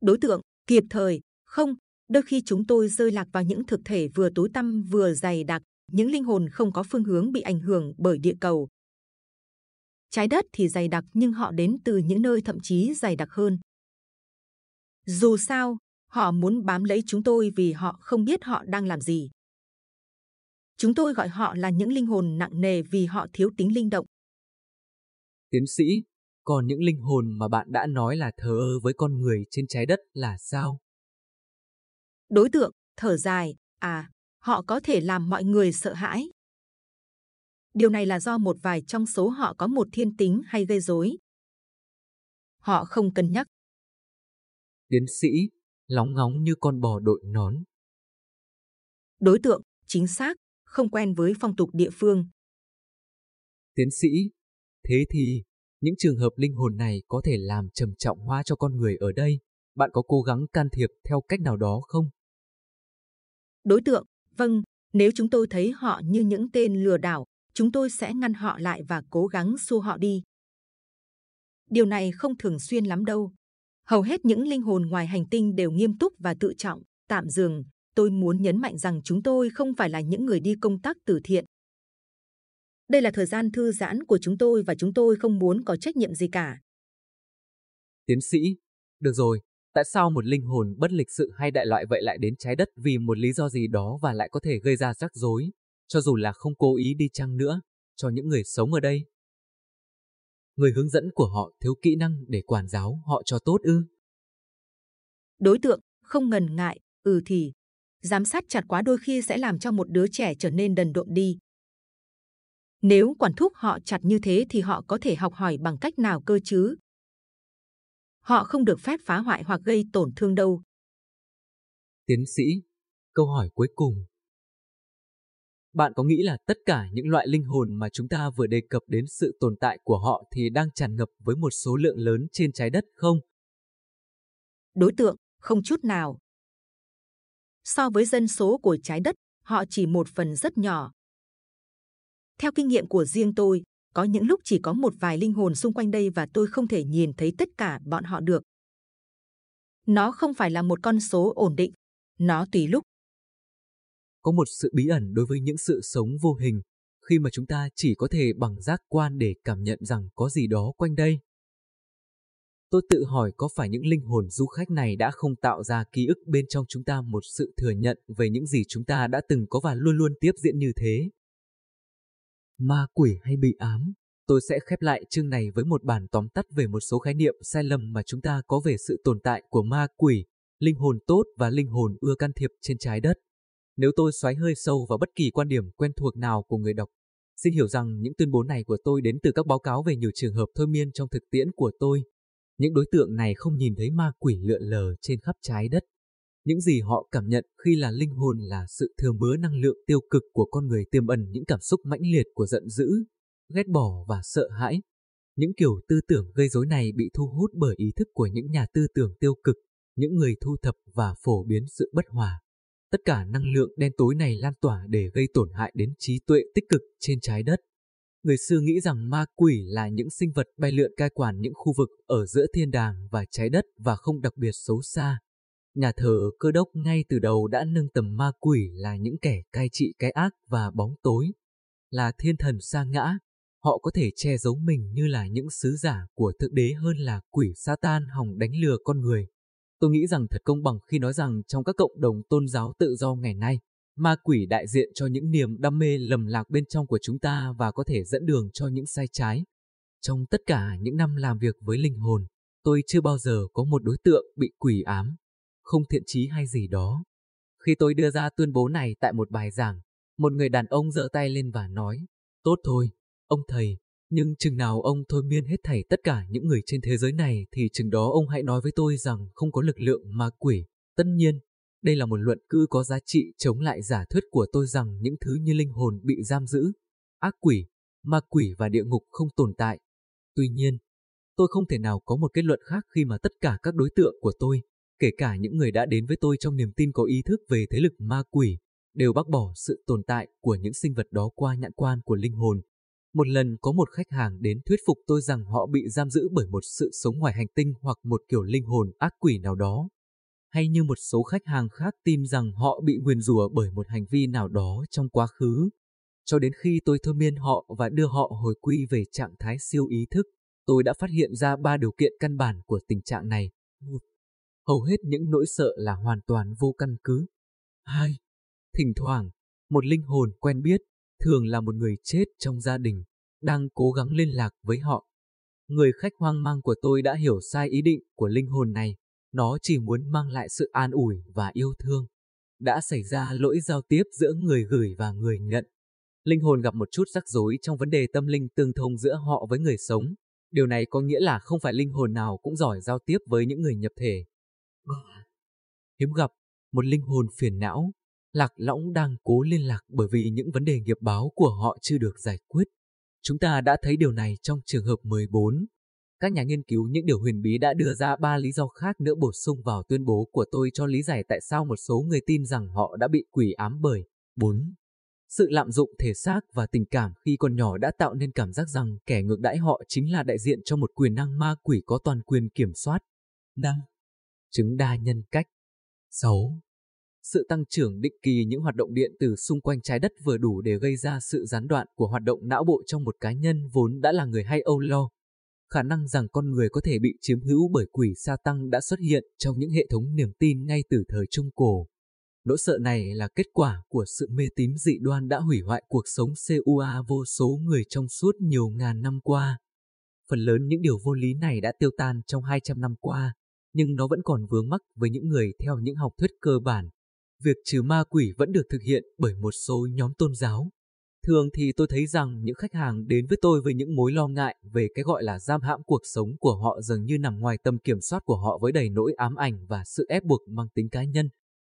Đối tượng, kịp thời, không, đôi khi chúng tôi rơi lạc vào những thực thể vừa tối tăm vừa dày đặc, những linh hồn không có phương hướng bị ảnh hưởng bởi địa cầu. Trái đất thì dày đặc nhưng họ đến từ những nơi thậm chí dày đặc hơn. Dù sao, họ muốn bám lấy chúng tôi vì họ không biết họ đang làm gì. Chúng tôi gọi họ là những linh hồn nặng nề vì họ thiếu tính linh động.
Tiến sĩ, còn những linh hồn mà bạn đã nói là thờ ơ với con người trên trái đất là sao?
Đối tượng, thở dài, à, họ có thể làm mọi người sợ hãi. Điều này là do một vài trong số họ có một thiên tính hay gây rối. Họ không cân nhắc.
Tiến sĩ, lóng ngóng như con bò đội nón.
Đối tượng, chính xác, không quen với phong tục địa phương.
Tiến sĩ, thế thì, những trường hợp linh hồn này có thể làm trầm trọng hóa cho con người ở đây. Bạn có cố gắng can thiệp theo cách nào đó không?
Đối tượng, vâng, nếu chúng tôi thấy họ như những tên lừa đảo, chúng tôi sẽ ngăn họ lại và cố gắng xua họ đi. Điều này không thường xuyên lắm đâu. Hầu hết những linh hồn ngoài hành tinh đều nghiêm túc và tự trọng, tạm dừng. Tôi muốn nhấn mạnh rằng chúng tôi không phải là những người đi công tác từ thiện. Đây là thời gian thư giãn của chúng tôi và chúng tôi không muốn có trách nhiệm gì cả.
Tiến sĩ, được rồi, tại sao một linh hồn bất lịch sự hay đại loại vậy lại đến trái đất vì một lý do gì đó và lại có thể gây ra rắc rối, cho dù là không cố ý đi chăng nữa, cho những người sống ở đây? Người hướng dẫn của họ thiếu kỹ năng để quản giáo họ cho tốt ư?
Đối tượng không ngần ngại, ừ thì, giám sát chặt quá đôi khi sẽ làm cho một đứa trẻ trở nên đần độn đi. Nếu quản thúc họ chặt như thế thì họ có thể học hỏi bằng cách nào cơ chứ? Họ không được phép phá hoại hoặc gây tổn thương đâu.
Tiến sĩ, câu hỏi cuối cùng. Bạn có nghĩ là tất cả những loại linh hồn mà chúng ta vừa đề cập đến sự tồn tại của họ thì đang tràn ngập với một số lượng lớn trên trái đất không?
Đối tượng, không chút nào. So với dân số của trái đất, họ chỉ một phần rất nhỏ. Theo kinh nghiệm của riêng tôi, có những lúc chỉ có một vài linh hồn xung quanh đây và tôi không thể nhìn thấy tất cả bọn họ được. Nó không phải là một con số ổn định, nó tùy lúc.
Có một sự bí ẩn đối với những sự sống vô hình, khi mà chúng ta chỉ có thể bằng giác quan để cảm nhận rằng có gì đó quanh đây. Tôi tự hỏi có phải những linh hồn du khách này đã không tạo ra ký ức bên trong chúng ta một sự thừa nhận về những gì chúng ta đã từng có và luôn luôn tiếp diễn như thế. Ma quỷ hay bị ám? Tôi sẽ khép lại chương này với một bản tóm tắt về một số khái niệm sai lầm mà chúng ta có về sự tồn tại của ma quỷ, linh hồn tốt và linh hồn ưa can thiệp trên trái đất. Nếu tôi xoáy hơi sâu vào bất kỳ quan điểm quen thuộc nào của người đọc, xin hiểu rằng những tuyên bố này của tôi đến từ các báo cáo về nhiều trường hợp thôi miên trong thực tiễn của tôi. Những đối tượng này không nhìn thấy ma quỷ lượn lờ trên khắp trái đất. Những gì họ cảm nhận khi là linh hồn là sự thừa mứa năng lượng tiêu cực của con người tiềm ẩn những cảm xúc mãnh liệt của giận dữ, ghét bỏ và sợ hãi. Những kiểu tư tưởng gây rối này bị thu hút bởi ý thức của những nhà tư tưởng tiêu cực, những người thu thập và phổ biến sự bất hòa. Tất cả năng lượng đen tối này lan tỏa để gây tổn hại đến trí tuệ tích cực trên trái đất. Người xưa nghĩ rằng ma quỷ là những sinh vật bay lượn cai quản những khu vực ở giữa thiên đàng và trái đất và không đặc biệt xấu xa. Nhà thờ cơ đốc ngay từ đầu đã nâng tầm ma quỷ là những kẻ cai trị cái ác và bóng tối. là thiên thần sa ngã. Họ có thể che giấu mình như là những sứ giả của thượng đế hơn là quỷ Satan hòng đánh lừa con người. Tôi nghĩ rằng thật công bằng khi nói rằng trong các cộng đồng tôn giáo tự do ngày nay, ma quỷ đại diện cho những niềm đam mê lầm lạc bên trong của chúng ta và có thể dẫn đường cho những sai trái. Trong tất cả những năm làm việc với linh hồn, tôi chưa bao giờ có một đối tượng bị quỷ ám, không thiện chí hay gì đó. Khi tôi đưa ra tuyên bố này tại một bài giảng, một người đàn ông giơ tay lên và nói, tốt thôi, ông thầy, nhưng chừng nào ông thôi miên hết thảy tất cả những người trên thế giới này thì chừng đó ông hãy nói với tôi rằng không có lực lượng ma quỷ. Tất nhiên, đây là một luận cư có giá trị chống lại giả thuyết của tôi rằng những thứ như linh hồn bị giam giữ, ác quỷ, ma quỷ và địa ngục không tồn tại. Tuy nhiên, tôi không thể nào có một kết luận khác khi mà tất cả các đối tượng của tôi, kể cả những người đã đến với tôi trong niềm tin có ý thức về thế lực ma quỷ, đều bác bỏ sự tồn tại của những sinh vật đó qua nhãn quan của linh hồn. Một lần có một khách hàng đến thuyết phục tôi rằng họ bị giam giữ bởi một sự sống ngoài hành tinh hoặc một kiểu linh hồn ác quỷ nào đó. Hay như một số khách hàng khác tin rằng họ bị nguyền rủa bởi một hành vi nào đó trong quá khứ. Cho đến khi tôi thơ miên họ và đưa họ hồi quy về trạng thái siêu ý thức, tôi đã phát hiện ra ba điều kiện căn bản của tình trạng này. Một, hầu hết những nỗi sợ là hoàn toàn vô căn cứ. Hai, thỉnh thoảng, một linh hồn quen biết, thường là một người chết trong gia đình, đang cố gắng liên lạc với họ. Người khách hoang mang của tôi đã hiểu sai ý định của linh hồn này, nó chỉ muốn mang lại sự an ủi và yêu thương. Đã xảy ra lỗi giao tiếp giữa người gửi và người nhận. Linh hồn gặp một chút rắc rối trong vấn đề tâm linh tương thông giữa họ với người sống. Điều này có nghĩa là không phải linh hồn nào cũng giỏi giao tiếp với những người nhập thể. Hiếm gặp, một linh hồn phiền não, Lạc Lõng đang cố liên lạc bởi vì những vấn đề nghiệp báo của họ chưa được giải quyết. Chúng ta đã thấy điều này trong trường hợp 14. Các nhà nghiên cứu những điều huyền bí đã đưa ra ba lý do khác nữa bổ sung vào tuyên bố của tôi cho lý giải tại sao một số người tin rằng họ đã bị quỷ ám bởi 4. Sự lạm dụng thể xác và tình cảm khi còn nhỏ đã tạo nên cảm giác rằng kẻ ngược đãi họ chính là đại diện cho một quyền năng ma quỷ có toàn quyền kiểm soát. 5. Chứng đa nhân cách 6. Sự tăng trưởng định kỳ những hoạt động điện từ xung quanh trái đất vừa đủ để gây ra sự gián đoạn của hoạt động não bộ trong một cá nhân vốn đã là người hay âu lo. Khả năng rằng con người có thể bị chiếm hữu bởi quỷ sa tăng đã xuất hiện trong những hệ thống niềm tin ngay từ thời Trung Cổ. Nỗi sợ này là kết quả của sự mê tín dị đoan đã hủy hoại cuộc sống CUA vô số người trong suốt nhiều ngàn năm qua. Phần lớn những điều vô lý này đã tiêu tan trong 200 năm qua, nhưng nó vẫn còn vướng mắc với những người theo những học thuyết cơ bản việc trừ ma quỷ vẫn được thực hiện bởi một số nhóm tôn giáo. Thường thì tôi thấy rằng những khách hàng đến với tôi với những mối lo ngại về cái gọi là giam hãm cuộc sống của họ dường như nằm ngoài tầm kiểm soát của họ với đầy nỗi ám ảnh và sự ép buộc mang tính cá nhân.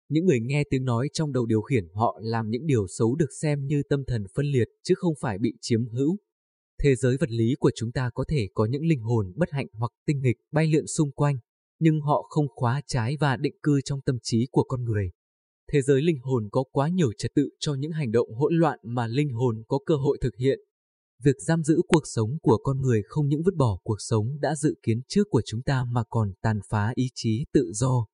Những người nghe tiếng nói trong đầu điều khiển họ làm những điều xấu được xem như tâm thần phân liệt chứ không phải bị chiếm hữu. Thế giới vật lý của chúng ta có thể có những linh hồn bất hạnh hoặc tinh nghịch bay lượn xung quanh, nhưng họ không khóa trái và định cư trong tâm trí của con người. Thế giới linh hồn có quá nhiều trật tự cho những hành động hỗn loạn mà linh hồn có cơ hội thực hiện. Việc giam giữ cuộc sống của con người không những vứt bỏ cuộc sống đã dự kiến trước của chúng ta mà còn tàn phá ý chí tự do.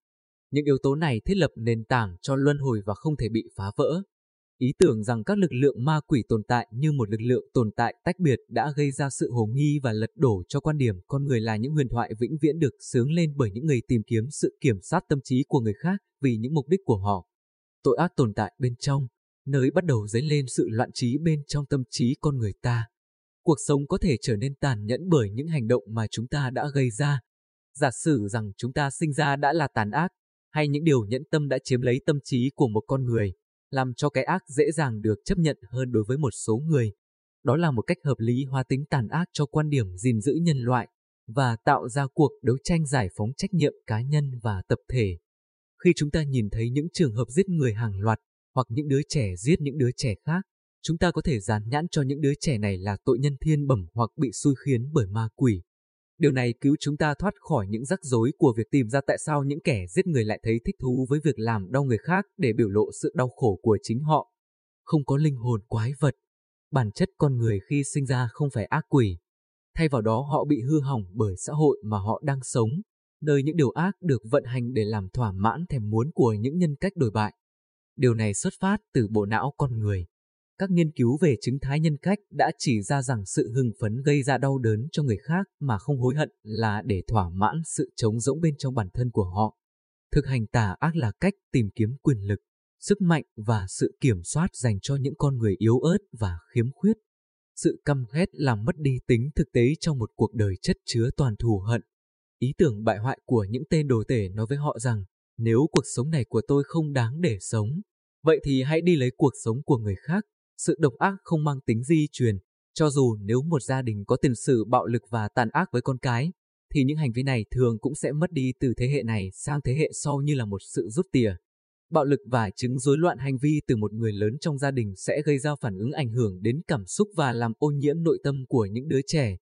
Những yếu tố này thiết lập nền tảng cho luân hồi và không thể bị phá vỡ. Ý tưởng rằng các lực lượng ma quỷ tồn tại như một lực lượng tồn tại tách biệt đã gây ra sự hồ nghi và lật đổ cho quan điểm con người là những huyền thoại vĩnh viễn được sướng lên bởi những người tìm kiếm sự kiểm soát tâm trí của người khác vì những mục đích của họ tội ác tồn tại bên trong, nơi bắt đầu dấy lên sự loạn trí bên trong tâm trí con người ta. Cuộc sống có thể trở nên tàn nhẫn bởi những hành động mà chúng ta đã gây ra. Giả sử rằng chúng ta sinh ra đã là tàn ác, hay những điều nhẫn tâm đã chiếm lấy tâm trí của một con người, làm cho cái ác dễ dàng được chấp nhận hơn đối với một số người. Đó là một cách hợp lý hóa tính tàn ác cho quan điểm gìn giữ nhân loại và tạo ra cuộc đấu tranh giải phóng trách nhiệm cá nhân và tập thể. Khi chúng ta nhìn thấy những trường hợp giết người hàng loạt hoặc những đứa trẻ giết những đứa trẻ khác, chúng ta có thể dán nhãn cho những đứa trẻ này là tội nhân thiên bẩm hoặc bị xui khiến bởi ma quỷ. Điều này cứu chúng ta thoát khỏi những rắc rối của việc tìm ra tại sao những kẻ giết người lại thấy thích thú với việc làm đau người khác để biểu lộ sự đau khổ của chính họ. Không có linh hồn quái vật. Bản chất con người khi sinh ra không phải ác quỷ. Thay vào đó họ bị hư hỏng bởi xã hội mà họ đang sống nơi những điều ác được vận hành để làm thỏa mãn thèm muốn của những nhân cách đổi bại. Điều này xuất phát từ bộ não con người. các nghiên cứu về chứng thái nhân cách đã chỉ ra rằng sự hưng phấn gây ra đau đớn cho người khác mà không hối hận là để thỏa mãn sự trống rỗng bên trong bản thân của họ. Thực hành tà ác là cách tìm kiếm quyền lực, sức mạnh và sự kiểm soát dành cho những con người yếu ớt và khiếm khuyết. Sự căm ghét làm mất đi tính thực tế trong một cuộc đời chất chứa toàn thù hận. Ý tưởng bại hoại của những tên đồ tể nói với họ rằng, nếu cuộc sống này của tôi không đáng để sống, vậy thì hãy đi lấy cuộc sống của người khác. Sự độc ác không mang tính di truyền, cho dù nếu một gia đình có tiền sử bạo lực và tàn ác với con cái, thì những hành vi này thường cũng sẽ mất đi từ thế hệ này sang thế hệ sau như là một sự rút tỉa. Bạo lực và chứng rối loạn hành vi từ một người lớn trong gia đình sẽ gây ra phản ứng ảnh hưởng đến cảm xúc và làm ô nhiễm nội tâm của những đứa trẻ.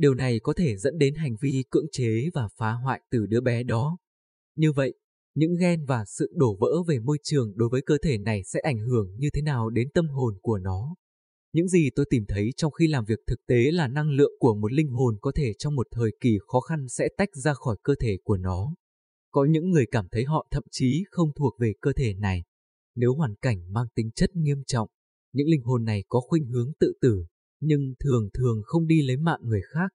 Điều này có thể dẫn đến hành vi cưỡng chế và phá hoại từ đứa bé đó. Như vậy, những ghen và sự đổ vỡ về môi trường đối với cơ thể này sẽ ảnh hưởng như thế nào đến tâm hồn của nó. Những gì tôi tìm thấy trong khi làm việc thực tế là năng lượng của một linh hồn có thể trong một thời kỳ khó khăn sẽ tách ra khỏi cơ thể của nó. Có những người cảm thấy họ thậm chí không thuộc về cơ thể này. Nếu hoàn cảnh mang tính chất nghiêm trọng, những linh hồn này có khuynh hướng tự tử, nhưng thường thường không đi lấy mạng người khác.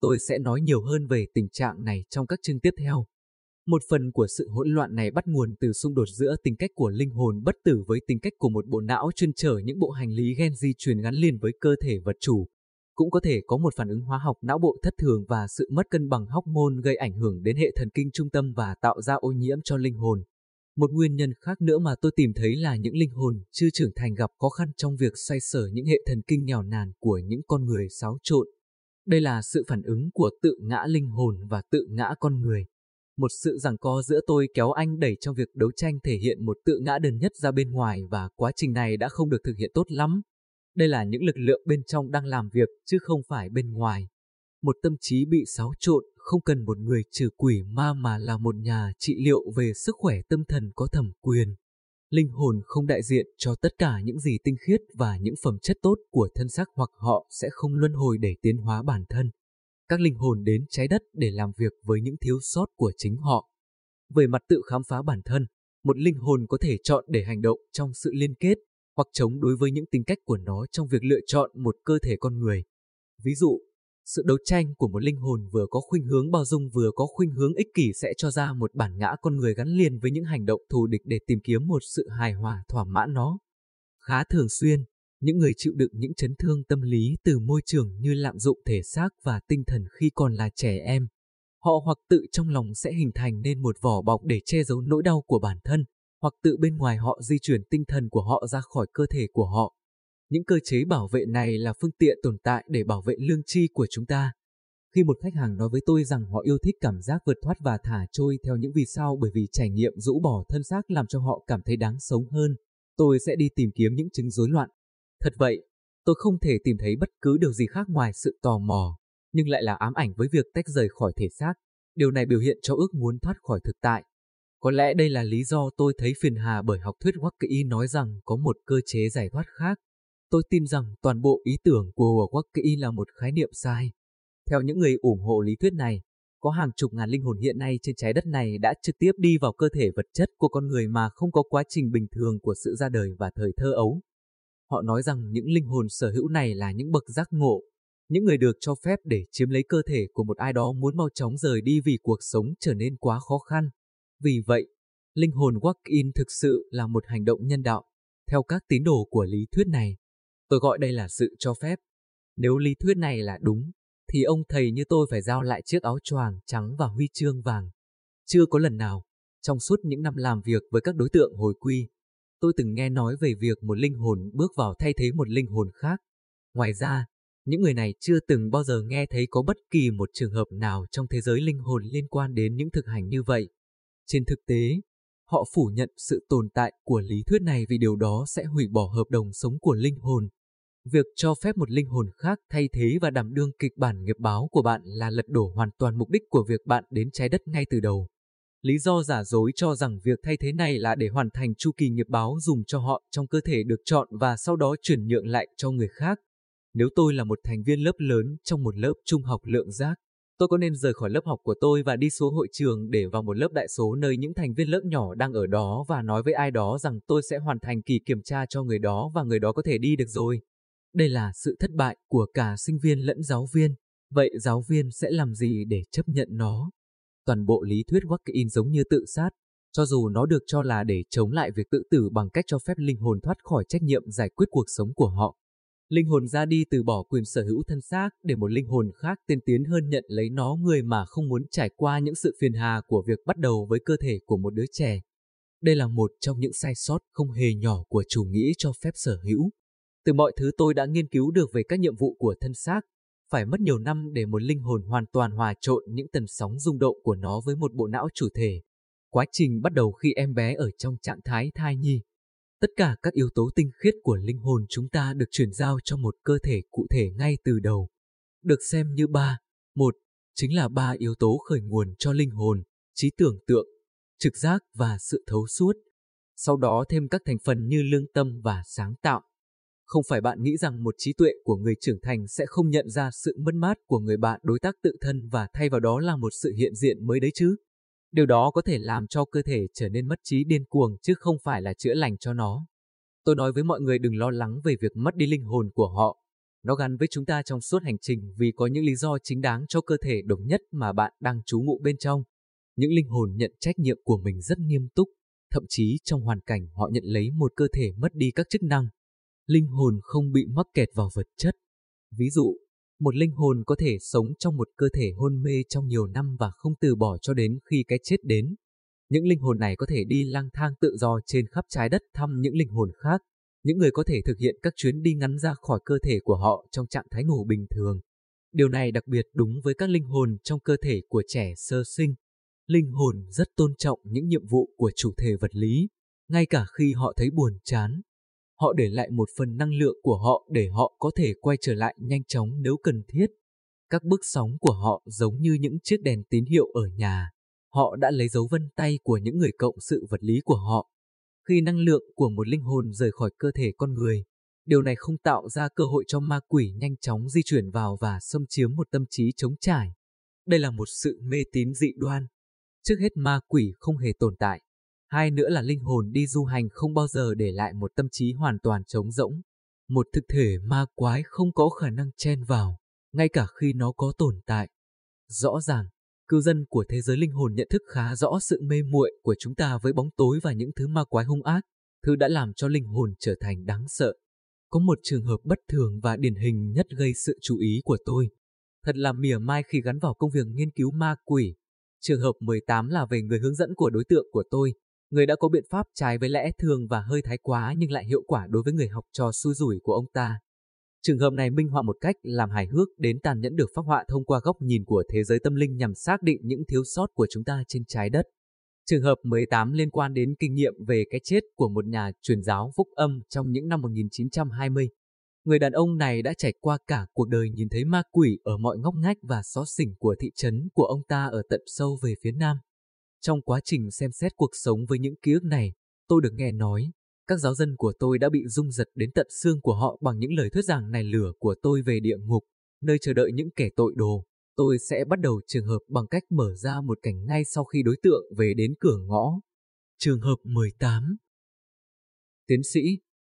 Tôi sẽ nói nhiều hơn về tình trạng này trong các chương tiếp theo. Một phần của sự hỗn loạn này bắt nguồn từ xung đột giữa tính cách của linh hồn bất tử với tính cách của một bộ não chuyên trở những bộ hành lý gen di truyền gắn liền với cơ thể vật chủ. Cũng có thể có một phản ứng hóa học não bộ thất thường và sự mất cân bằng hormone gây ảnh hưởng đến hệ thần kinh trung tâm và tạo ra ô nhiễm cho linh hồn. Một nguyên nhân khác nữa mà tôi tìm thấy là những linh hồn chưa trưởng thành gặp khó khăn trong việc xoay sở những hệ thần kinh nghèo nàn của những con người xáo trộn. Đây là sự phản ứng của tự ngã linh hồn và tự ngã con người. Một sự giằng co giữa tôi kéo anh đẩy trong việc đấu tranh thể hiện một tự ngã đơn nhất ra bên ngoài và quá trình này đã không được thực hiện tốt lắm. Đây là những lực lượng bên trong đang làm việc, chứ không phải bên ngoài. Một tâm trí bị xáo trộn không cần một người trừ quỷ ma mà là một nhà trị liệu về sức khỏe tâm thần có thẩm quyền. Linh hồn không đại diện cho tất cả những gì tinh khiết và những phẩm chất tốt của thân xác hoặc họ sẽ không luân hồi để tiến hóa bản thân các linh hồn đến trái đất để làm việc với những thiếu sót của chính họ. Về mặt tự khám phá bản thân, một linh hồn có thể chọn để hành động trong sự liên kết hoặc chống đối với những tính cách của nó trong việc lựa chọn một cơ thể con người. Ví dụ, sự đấu tranh của một linh hồn vừa có khuynh hướng bao dung vừa có khuynh hướng ích kỷ sẽ cho ra một bản ngã con người gắn liền với những hành động thù địch để tìm kiếm một sự hài hòa thỏa mãn nó. Khá thường xuyên, những người chịu đựng những chấn thương tâm lý từ môi trường như lạm dụng thể xác và tinh thần khi còn là trẻ em. Họ hoặc tự trong lòng sẽ hình thành nên một vỏ bọc để che giấu nỗi đau của bản thân, hoặc tự bên ngoài họ di chuyển tinh thần của họ ra khỏi cơ thể của họ. Những cơ chế bảo vệ này là phương tiện tồn tại để bảo vệ lương chi của chúng ta. Khi một khách hàng nói với tôi rằng họ yêu thích cảm giác vượt thoát và thả trôi theo những vì sao bởi vì trải nghiệm rũ bỏ thân xác làm cho họ cảm thấy đáng sống hơn, tôi sẽ đi tìm kiếm những chứng rối loạn Thật vậy, tôi không thể tìm thấy bất cứ điều gì khác ngoài sự tò mò, nhưng lại là ám ảnh với việc tách rời khỏi thể xác. Điều này biểu hiện cho ước muốn thoát khỏi thực tại. Có lẽ đây là lý do tôi thấy phiền hà bởi học thuyết Wackey nói rằng có một cơ chế giải thoát khác. Tôi tin rằng toàn bộ ý tưởng của Wackey là một khái niệm sai. Theo những người ủng hộ lý thuyết này, có hàng chục ngàn linh hồn hiện nay trên trái đất này đã trực tiếp đi vào cơ thể vật chất của con người mà không có quá trình bình thường của sự ra đời và thời thơ ấu. Họ nói rằng những linh hồn sở hữu này là những bậc giác ngộ, những người được cho phép để chiếm lấy cơ thể của một ai đó muốn mau chóng rời đi vì cuộc sống trở nên quá khó khăn. Vì vậy, linh hồn walk-in thực sự là một hành động nhân đạo. Theo các tín đồ của lý thuyết này, tôi gọi đây là sự cho phép. Nếu lý thuyết này là đúng, thì ông thầy như tôi phải giao lại chiếc áo choàng trắng và huy chương vàng. Chưa có lần nào, trong suốt những năm làm việc với các đối tượng hồi quy, tôi từng nghe nói về việc một linh hồn bước vào thay thế một linh hồn khác. Ngoài ra, những người này chưa từng bao giờ nghe thấy có bất kỳ một trường hợp nào trong thế giới linh hồn liên quan đến những thực hành như vậy. Trên thực tế, họ phủ nhận sự tồn tại của lý thuyết này vì điều đó sẽ hủy bỏ hợp đồng sống của linh hồn. Việc cho phép một linh hồn khác thay thế và đảm đương kịch bản nghiệp báo của bạn là lật đổ hoàn toàn mục đích của việc bạn đến trái đất ngay từ đầu. Lý do giả dối cho rằng việc thay thế này là để hoàn thành chu kỳ nghiệp báo dùng cho họ trong cơ thể được chọn và sau đó chuyển nhượng lại cho người khác. Nếu tôi là một thành viên lớp lớn trong một lớp trung học lượng giác, Tôi có nên rời khỏi lớp học của tôi và đi xuống hội trường để vào một lớp đại số nơi những thành viên lớp nhỏ đang ở đó và nói với ai đó rằng tôi sẽ hoàn thành kỳ kiểm tra cho người đó và người đó có thể đi được rồi. Đây là sự thất bại của cả sinh viên lẫn giáo viên. Vậy giáo viên sẽ làm gì để chấp nhận nó? Toàn bộ lý thuyết Walk-in giống như tự sát, cho dù nó được cho là để chống lại việc tự tử bằng cách cho phép linh hồn thoát khỏi trách nhiệm giải quyết cuộc sống của họ. Linh hồn ra đi từ bỏ quyền sở hữu thân xác để một linh hồn khác tiên tiến hơn nhận lấy nó người mà không muốn trải qua những sự phiền hà của việc bắt đầu với cơ thể của một đứa trẻ. Đây là một trong những sai sót không hề nhỏ của chủ nghĩa cho phép sở hữu. Từ mọi thứ tôi đã nghiên cứu được về các nhiệm vụ của thân xác, phải mất nhiều năm để một linh hồn hoàn toàn hòa trộn những tần sóng rung động của nó với một bộ não chủ thể. Quá trình bắt đầu khi em bé ở trong trạng thái thai nhi. Tất cả các yếu tố tinh khiết của linh hồn chúng ta được chuyển giao cho một cơ thể cụ thể ngay từ đầu. Được xem như ba, một, chính là ba yếu tố khởi nguồn cho linh hồn, trí tưởng tượng, trực giác và sự thấu suốt. Sau đó thêm các thành phần như lương tâm và sáng tạo. Không phải bạn nghĩ rằng một trí tuệ của người trưởng thành sẽ không nhận ra sự mất mát của người bạn đối tác tự thân và thay vào đó là một sự hiện diện mới đấy chứ. Điều đó có thể làm cho cơ thể trở nên mất trí điên cuồng chứ không phải là chữa lành cho nó. Tôi nói với mọi người đừng lo lắng về việc mất đi linh hồn của họ. Nó gắn với chúng ta trong suốt hành trình vì có những lý do chính đáng cho cơ thể đồng nhất mà bạn đang trú ngụ bên trong. Những linh hồn nhận trách nhiệm của mình rất nghiêm túc, thậm chí trong hoàn cảnh họ nhận lấy một cơ thể mất đi các chức năng. Linh hồn không bị mắc kẹt vào vật chất. Ví dụ, một linh hồn có thể sống trong một cơ thể hôn mê trong nhiều năm và không từ bỏ cho đến khi cái chết đến. Những linh hồn này có thể đi lang thang tự do trên khắp trái đất thăm những linh hồn khác. Những người có thể thực hiện các chuyến đi ngắn ra khỏi cơ thể của họ trong trạng thái ngủ bình thường. Điều này đặc biệt đúng với các linh hồn trong cơ thể của trẻ sơ sinh. Linh hồn rất tôn trọng những nhiệm vụ của chủ thể vật lý, ngay cả khi họ thấy buồn chán. Họ để lại một phần năng lượng của họ để họ có thể quay trở lại nhanh chóng nếu cần thiết. Các bước sóng của họ giống như những chiếc đèn tín hiệu ở nhà. Họ đã lấy dấu vân tay của những người cộng sự vật lý của họ. Khi năng lượng của một linh hồn rời khỏi cơ thể con người, điều này không tạo ra cơ hội cho ma quỷ nhanh chóng di chuyển vào và xâm chiếm một tâm trí trống trải. Đây là một sự mê tín dị đoan. Trước hết ma quỷ không hề tồn tại. Hai nữa là linh hồn đi du hành không bao giờ để lại một tâm trí hoàn toàn trống rỗng. Một thực thể ma quái không có khả năng chen vào, ngay cả khi nó có tồn tại. Rõ ràng, cư dân của thế giới linh hồn nhận thức khá rõ sự mê muội của chúng ta với bóng tối và những thứ ma quái hung ác, thứ đã làm cho linh hồn trở thành đáng sợ. Có một trường hợp bất thường và điển hình nhất gây sự chú ý của tôi. Thật là mỉa mai khi gắn vào công việc nghiên cứu ma quỷ. Trường hợp 18 là về người hướng dẫn của đối tượng của tôi, người đã có biện pháp trái với lẽ thường và hơi thái quá nhưng lại hiệu quả đối với người học trò xui rủi của ông ta. Trường hợp này minh họa một cách làm hài hước đến tàn nhẫn được phát họa thông qua góc nhìn của thế giới tâm linh nhằm xác định những thiếu sót của chúng ta trên trái đất. Trường hợp 18 liên quan đến kinh nghiệm về cái chết của một nhà truyền giáo phúc âm trong những năm 1920. Người đàn ông này đã trải qua cả cuộc đời nhìn thấy ma quỷ ở mọi ngóc ngách và xó xỉnh của thị trấn của ông ta ở tận sâu về phía nam. Trong quá trình xem xét cuộc sống với những ký ức này, tôi được nghe nói, các giáo dân của tôi đã bị rung giật đến tận xương của họ bằng những lời thuyết giảng này lửa của tôi về địa ngục, nơi chờ đợi những kẻ tội đồ. Tôi sẽ bắt đầu trường hợp bằng cách mở ra một cảnh ngay sau khi đối tượng về đến cửa ngõ. Trường hợp 18 Tiến sĩ,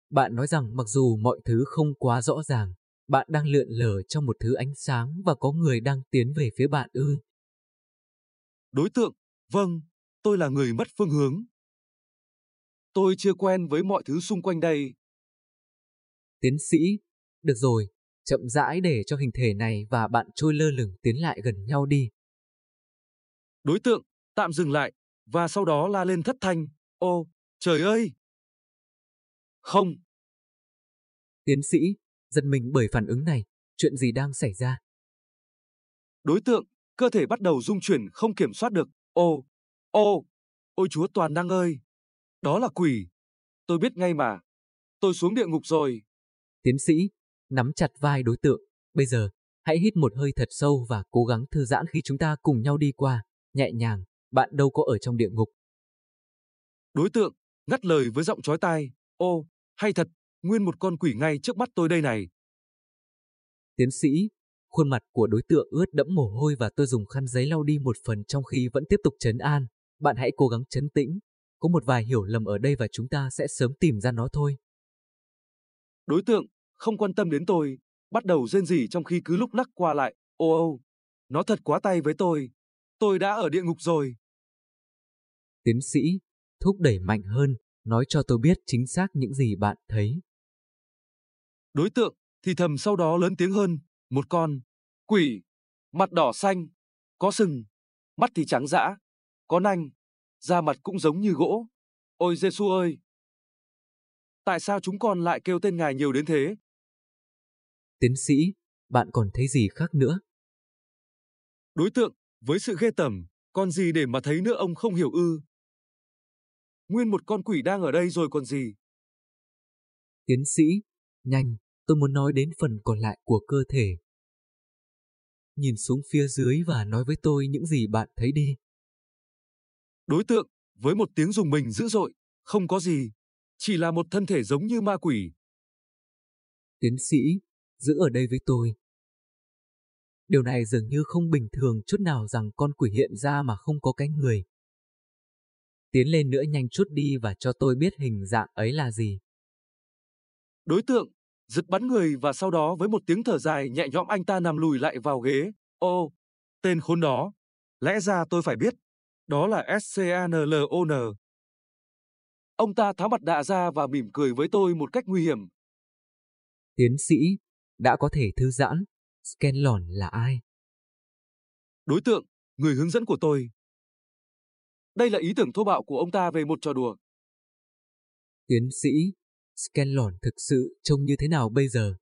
bạn nói rằng mặc dù mọi thứ không quá rõ ràng, bạn đang lượn lờ trong một thứ ánh sáng và có người đang tiến về phía bạn ư.
Đối tượng Vâng, tôi là người mất phương hướng. Tôi chưa quen với mọi thứ xung quanh đây.
Tiến sĩ, được rồi, chậm rãi để cho hình thể này và bạn trôi lơ lửng tiến lại gần nhau đi.
Đối tượng, tạm dừng lại, và sau đó la lên thất thanh, ô, trời ơi! Không.
Tiến sĩ, giật mình bởi phản ứng này, chuyện gì đang xảy ra?
Đối tượng, cơ thể bắt đầu rung chuyển không kiểm soát được, Ô, ô, ôi chúa toàn năng ơi! Đó là quỷ! Tôi biết ngay mà. Tôi xuống địa ngục rồi.
Tiến sĩ, nắm chặt vai đối tượng. Bây giờ, hãy hít một hơi thật sâu và cố gắng thư giãn khi chúng ta cùng nhau đi qua. Nhẹ nhàng, bạn đâu có ở trong địa ngục.
Đối tượng, ngắt lời với giọng chói tai. Ô, hay thật, nguyên một con quỷ ngay trước mắt tôi đây này.
Tiến sĩ, Khuôn mặt của đối tượng ướt đẫm mồ hôi và tôi dùng khăn giấy lau đi một phần trong khi vẫn tiếp tục chấn an. Bạn hãy cố gắng chấn tĩnh. Có một vài hiểu lầm ở đây và chúng ta sẽ sớm tìm ra nó thôi.
Đối tượng, không quan tâm đến tôi, bắt đầu rên rỉ trong khi cứ lúc lắc qua lại. Ô ô, nó thật quá tay với tôi. Tôi đã ở địa ngục rồi.
Tiến sĩ, thúc đẩy mạnh hơn, nói cho tôi biết chính xác những gì bạn thấy.
Đối tượng thì thầm sau đó lớn tiếng hơn, một con quỷ, mặt đỏ xanh, có sừng, mắt thì trắng dã, có nanh, da mặt cũng giống như gỗ. Ôi Giêsu ơi! Tại sao chúng con lại kêu tên ngài nhiều đến thế?
Tiến sĩ, bạn còn thấy gì khác nữa?
Đối tượng, với sự ghê tởm, còn gì để mà thấy nữa ông không hiểu ư? Nguyên một con quỷ đang ở đây rồi còn gì?
Tiến sĩ, nhanh, tôi muốn nói đến phần còn lại của cơ thể. Nhìn xuống phía dưới và nói với tôi những gì bạn thấy đi.
Đối tượng, với một tiếng dùng mình dữ dội, không có gì, chỉ là một thân thể giống như ma quỷ.
Tiến sĩ, giữ ở đây với tôi. Điều này dường như không bình thường chút nào rằng con quỷ hiện ra mà không có cánh người. Tiến lên nữa nhanh chút đi và cho tôi biết hình dạng ấy là gì.
Đối tượng, giật bắn người và sau đó với một tiếng thở dài nhẹ nhõm anh ta nằm lùi lại vào ghế. Ô, tên khốn đó. Lẽ ra tôi phải biết. Đó là S-C-A-N-L-O-N. Ông ta tháo mặt đạ ra và mỉm cười với tôi một cách nguy hiểm.
Tiến sĩ, đã có thể thư giãn. Scanlon là ai?
Đối tượng, người hướng dẫn của tôi. Đây là ý tưởng thô bạo của ông ta về một trò đùa.
Tiến sĩ, Scanlon thực sự trông như thế nào bây giờ?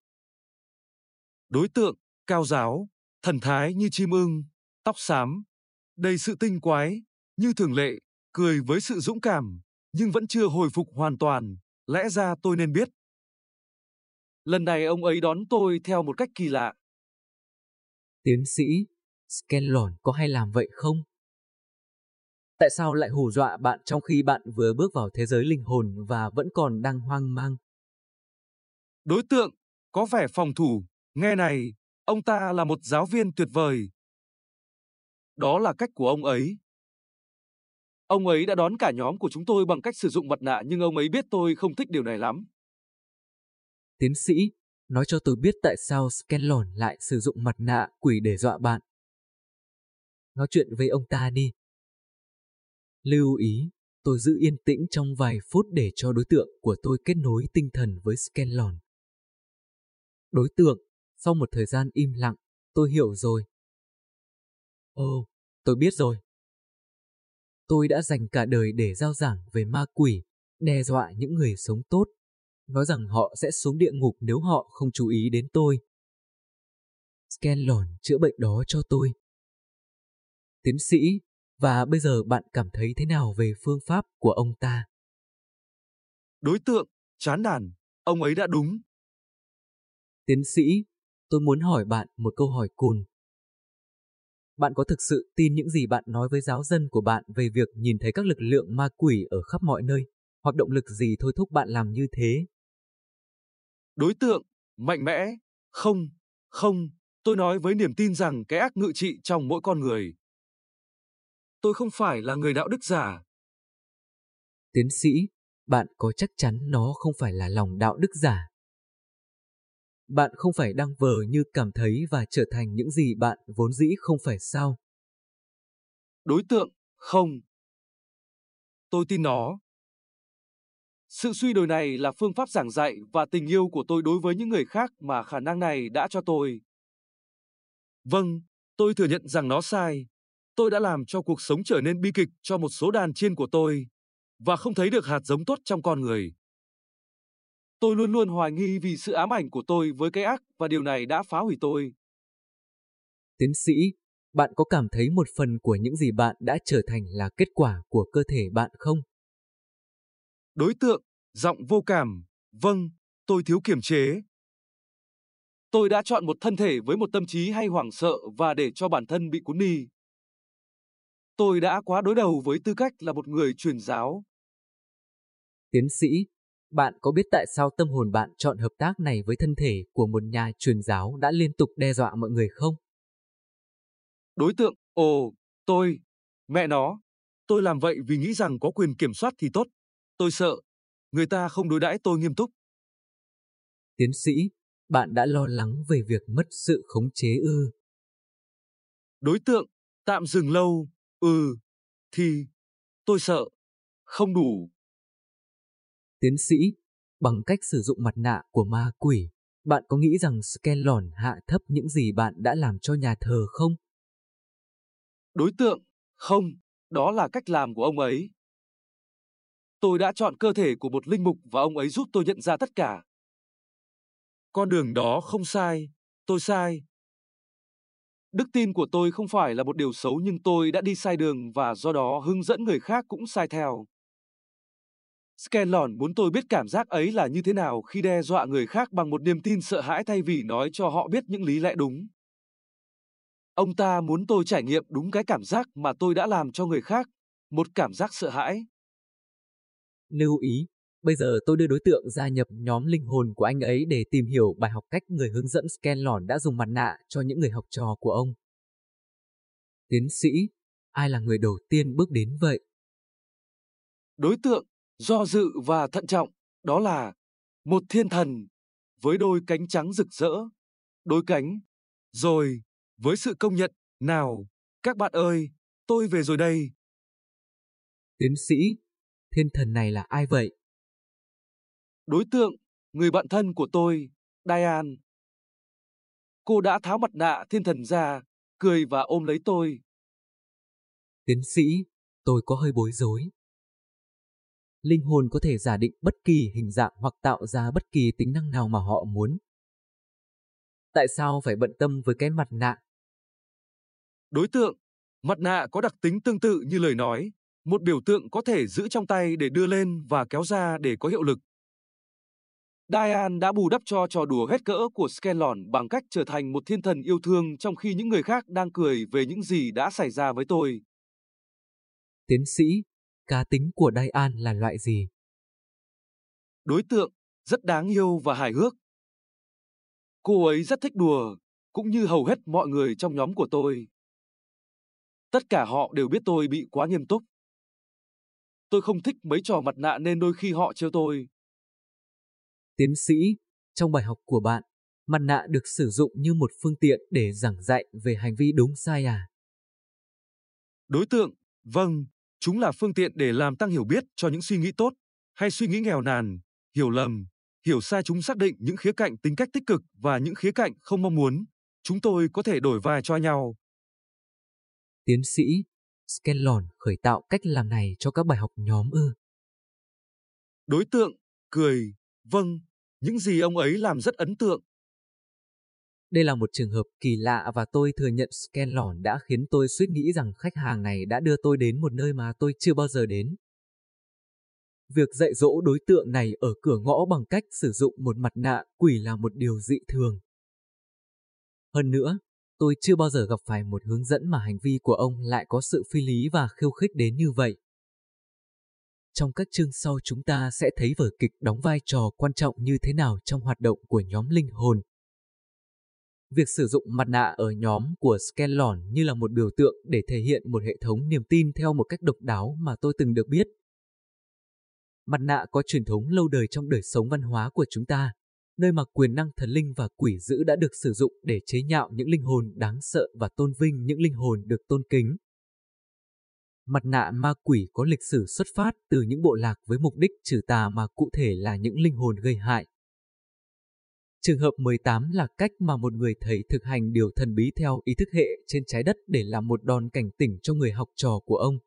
Đối tượng, cao giáo, thần thái như chim ưng, tóc xám, đầy sự tinh quái, như thường lệ, cười với sự dũng cảm, nhưng vẫn chưa hồi phục hoàn toàn, lẽ ra tôi nên biết. Lần này ông ấy đón tôi theo một cách kỳ lạ.
Tiến sĩ, Scanlon có hay làm vậy không? Tại sao lại hù dọa bạn trong khi bạn vừa bước vào thế giới linh hồn và vẫn còn đang hoang mang?
Đối tượng, có vẻ phòng thủ, nghe này, ông ta là một giáo viên tuyệt vời. Đó là cách của ông ấy. Ông ấy đã đón cả nhóm của chúng tôi bằng cách sử dụng mặt nạ nhưng ông ấy biết tôi không thích điều này lắm.
Tiến sĩ, nói cho tôi biết tại sao Scanlon lại sử dụng mặt nạ quỷ để dọa bạn. Nói chuyện với ông ta đi. Lưu ý, tôi giữ yên tĩnh trong vài phút để cho đối tượng của tôi kết nối tinh thần với Scanlon. Đối tượng, sau một thời gian im lặng, tôi hiểu rồi. Ồ, tôi biết rồi. Tôi đã dành cả đời để giao giảng về ma quỷ, đe dọa những người sống tốt, nói rằng họ sẽ xuống địa ngục nếu họ không chú ý đến tôi. Scanlon chữa bệnh đó cho tôi. Tiến sĩ, và bây giờ bạn cảm thấy thế nào về phương pháp của ông ta?
Đối tượng, chán nản, ông ấy đã đúng.
Tiến sĩ, tôi muốn hỏi bạn một câu hỏi cùn. Bạn có thực sự tin những gì bạn nói với giáo dân của bạn về việc nhìn thấy các lực lượng ma quỷ ở khắp mọi nơi, hoặc động lực gì thôi thúc bạn làm như thế?
Đối tượng, mạnh mẽ, không, không, tôi nói với niềm tin rằng cái ác ngự trị trong mỗi con người. Tôi không phải là người đạo đức giả.
Tiến sĩ, bạn có chắc chắn nó không phải là lòng đạo đức giả? Bạn không phải đang vờ như cảm thấy và trở thành những gì bạn vốn dĩ không phải sao?
Đối tượng, không. Tôi tin nó. Sự suy đồi này là phương pháp giảng dạy và tình yêu của tôi đối với những người khác mà khả năng này đã cho tôi. Vâng, tôi thừa nhận rằng nó sai. Tôi đã làm cho cuộc sống trở nên bi kịch cho một số đàn chiên của tôi và không thấy được hạt giống tốt trong con người. Tôi luôn luôn hoài nghi vì sự ám ảnh của tôi với cái ác và điều này đã phá hủy tôi.
Tiến sĩ, bạn có cảm thấy một phần của những gì bạn đã trở thành là kết quả của cơ thể bạn không?
Đối tượng, giọng vô cảm, vâng, tôi thiếu kiềm chế. Tôi đã chọn một thân thể với một tâm trí hay hoảng sợ và để cho bản thân bị cuốn đi. Tôi đã quá đối đầu với tư cách là một người truyền giáo.
Tiến sĩ, bạn có biết tại sao tâm hồn bạn chọn hợp tác này với thân thể của một nhà truyền giáo đã liên tục đe dọa mọi người không?
Đối tượng, ồ, tôi, mẹ nó, tôi làm vậy vì nghĩ rằng có quyền kiểm soát thì tốt. Tôi sợ, người ta không đối đãi tôi nghiêm túc.
Tiến sĩ, bạn đã lo lắng về việc mất sự khống chế ư?
Đối tượng, tạm dừng lâu, ừ, thì, tôi sợ, không đủ.
Tiến sĩ, bằng cách sử dụng mặt nạ của ma quỷ, bạn có nghĩ rằng Scanlon hạ thấp những gì bạn đã làm cho nhà thờ không?
Đối tượng, không, đó là cách làm của ông ấy. Tôi đã chọn cơ thể của một linh mục và ông ấy giúp tôi nhận ra tất cả. Con đường đó không sai, tôi sai. Đức tin của tôi không phải là một điều xấu nhưng tôi đã đi sai đường và do đó hướng dẫn người khác cũng sai theo. Scanlon muốn tôi biết cảm giác ấy là như thế nào khi đe dọa người khác bằng một niềm tin sợ hãi thay vì nói cho họ biết những lý lẽ đúng. Ông ta muốn tôi trải nghiệm đúng cái cảm giác mà tôi đã làm cho người khác, một cảm giác sợ hãi.
Lưu ý, bây giờ tôi đưa đối tượng gia nhập nhóm linh hồn của anh ấy để tìm hiểu bài học cách người hướng dẫn Scanlon đã dùng mặt nạ cho những người học trò của ông. Tiến sĩ, ai là người đầu tiên bước đến vậy?
Đối tượng, do dự và thận trọng, đó là một thiên thần với đôi cánh trắng rực rỡ. Đôi cánh, rồi, với sự công nhận, nào, các bạn ơi, tôi về rồi đây.
Tiến sĩ, thiên thần này là ai vậy?
Đối tượng, người bạn thân của tôi, Diane. Cô đã tháo mặt nạ thiên thần ra, cười và ôm lấy tôi.
Tiến sĩ, tôi có hơi bối rối. Linh hồn có thể giả định bất kỳ hình dạng hoặc tạo ra bất kỳ tính năng nào mà họ muốn. Tại sao phải bận tâm với cái mặt nạ?
Đối tượng, mặt nạ có đặc tính tương tự như lời nói, một biểu tượng có thể giữ trong tay để đưa lên và kéo ra để có hiệu lực. Diane đã bù đắp cho trò đùa hết cỡ của Scanlon bằng cách trở thành một thiên thần yêu thương trong khi những người khác đang cười về những gì đã xảy ra với tôi.
Tiến sĩ, cá tính của Diane là loại gì?
Đối tượng, rất đáng yêu và hài hước. Cô ấy rất thích đùa, cũng như hầu hết mọi người trong nhóm của tôi. Tất cả họ đều biết tôi bị quá nghiêm túc. Tôi không thích mấy trò mặt nạ nên đôi khi họ trêu tôi.
Tiến sĩ, trong bài học của bạn, mặt nạ được sử dụng như một phương tiện để giảng dạy về hành vi đúng sai à?
Đối tượng, vâng, chúng là phương tiện để làm tăng hiểu biết cho những suy nghĩ tốt hay suy nghĩ nghèo nàn, hiểu lầm, hiểu sai chúng xác định những khía cạnh tính cách tích cực và những khía cạnh không mong muốn. Chúng tôi có thể đổi vai cho nhau.
Tiến sĩ, Scanlon khởi tạo cách làm này cho các bài học nhóm ư.
Đối tượng, cười, vâng, những gì ông ấy làm rất ấn tượng.
Đây là một trường hợp kỳ lạ và tôi thừa nhận Scanlon đã khiến tôi suýt nghĩ rằng khách hàng này đã đưa tôi đến một nơi mà tôi chưa bao giờ đến. Việc dạy dỗ đối tượng này ở cửa ngõ bằng cách sử dụng một mặt nạ quỷ là một điều dị thường. Hơn nữa, tôi chưa bao giờ gặp phải một hướng dẫn mà hành vi của ông lại có sự phi lý và khiêu khích đến như vậy. Trong các chương sau chúng ta sẽ thấy vở kịch đóng vai trò quan trọng như thế nào trong hoạt động của nhóm linh hồn. Việc sử dụng mặt nạ ở nhóm của Scanlon như là một biểu tượng để thể hiện một hệ thống niềm tin theo một cách độc đáo mà tôi từng được biết. Mặt nạ có truyền thống lâu đời trong đời sống văn hóa của chúng ta, nơi mà quyền năng thần linh và quỷ dữ đã được sử dụng để chế nhạo những linh hồn đáng sợ và tôn vinh những linh hồn được tôn kính. Mặt nạ ma quỷ có lịch sử xuất phát từ những bộ lạc với mục đích trừ tà mà cụ thể là những linh hồn gây hại. Trường hợp 18 là cách mà một người thầy thực hành điều thần bí theo ý thức hệ trên trái đất để làm một đòn cảnh tỉnh cho người học trò của ông.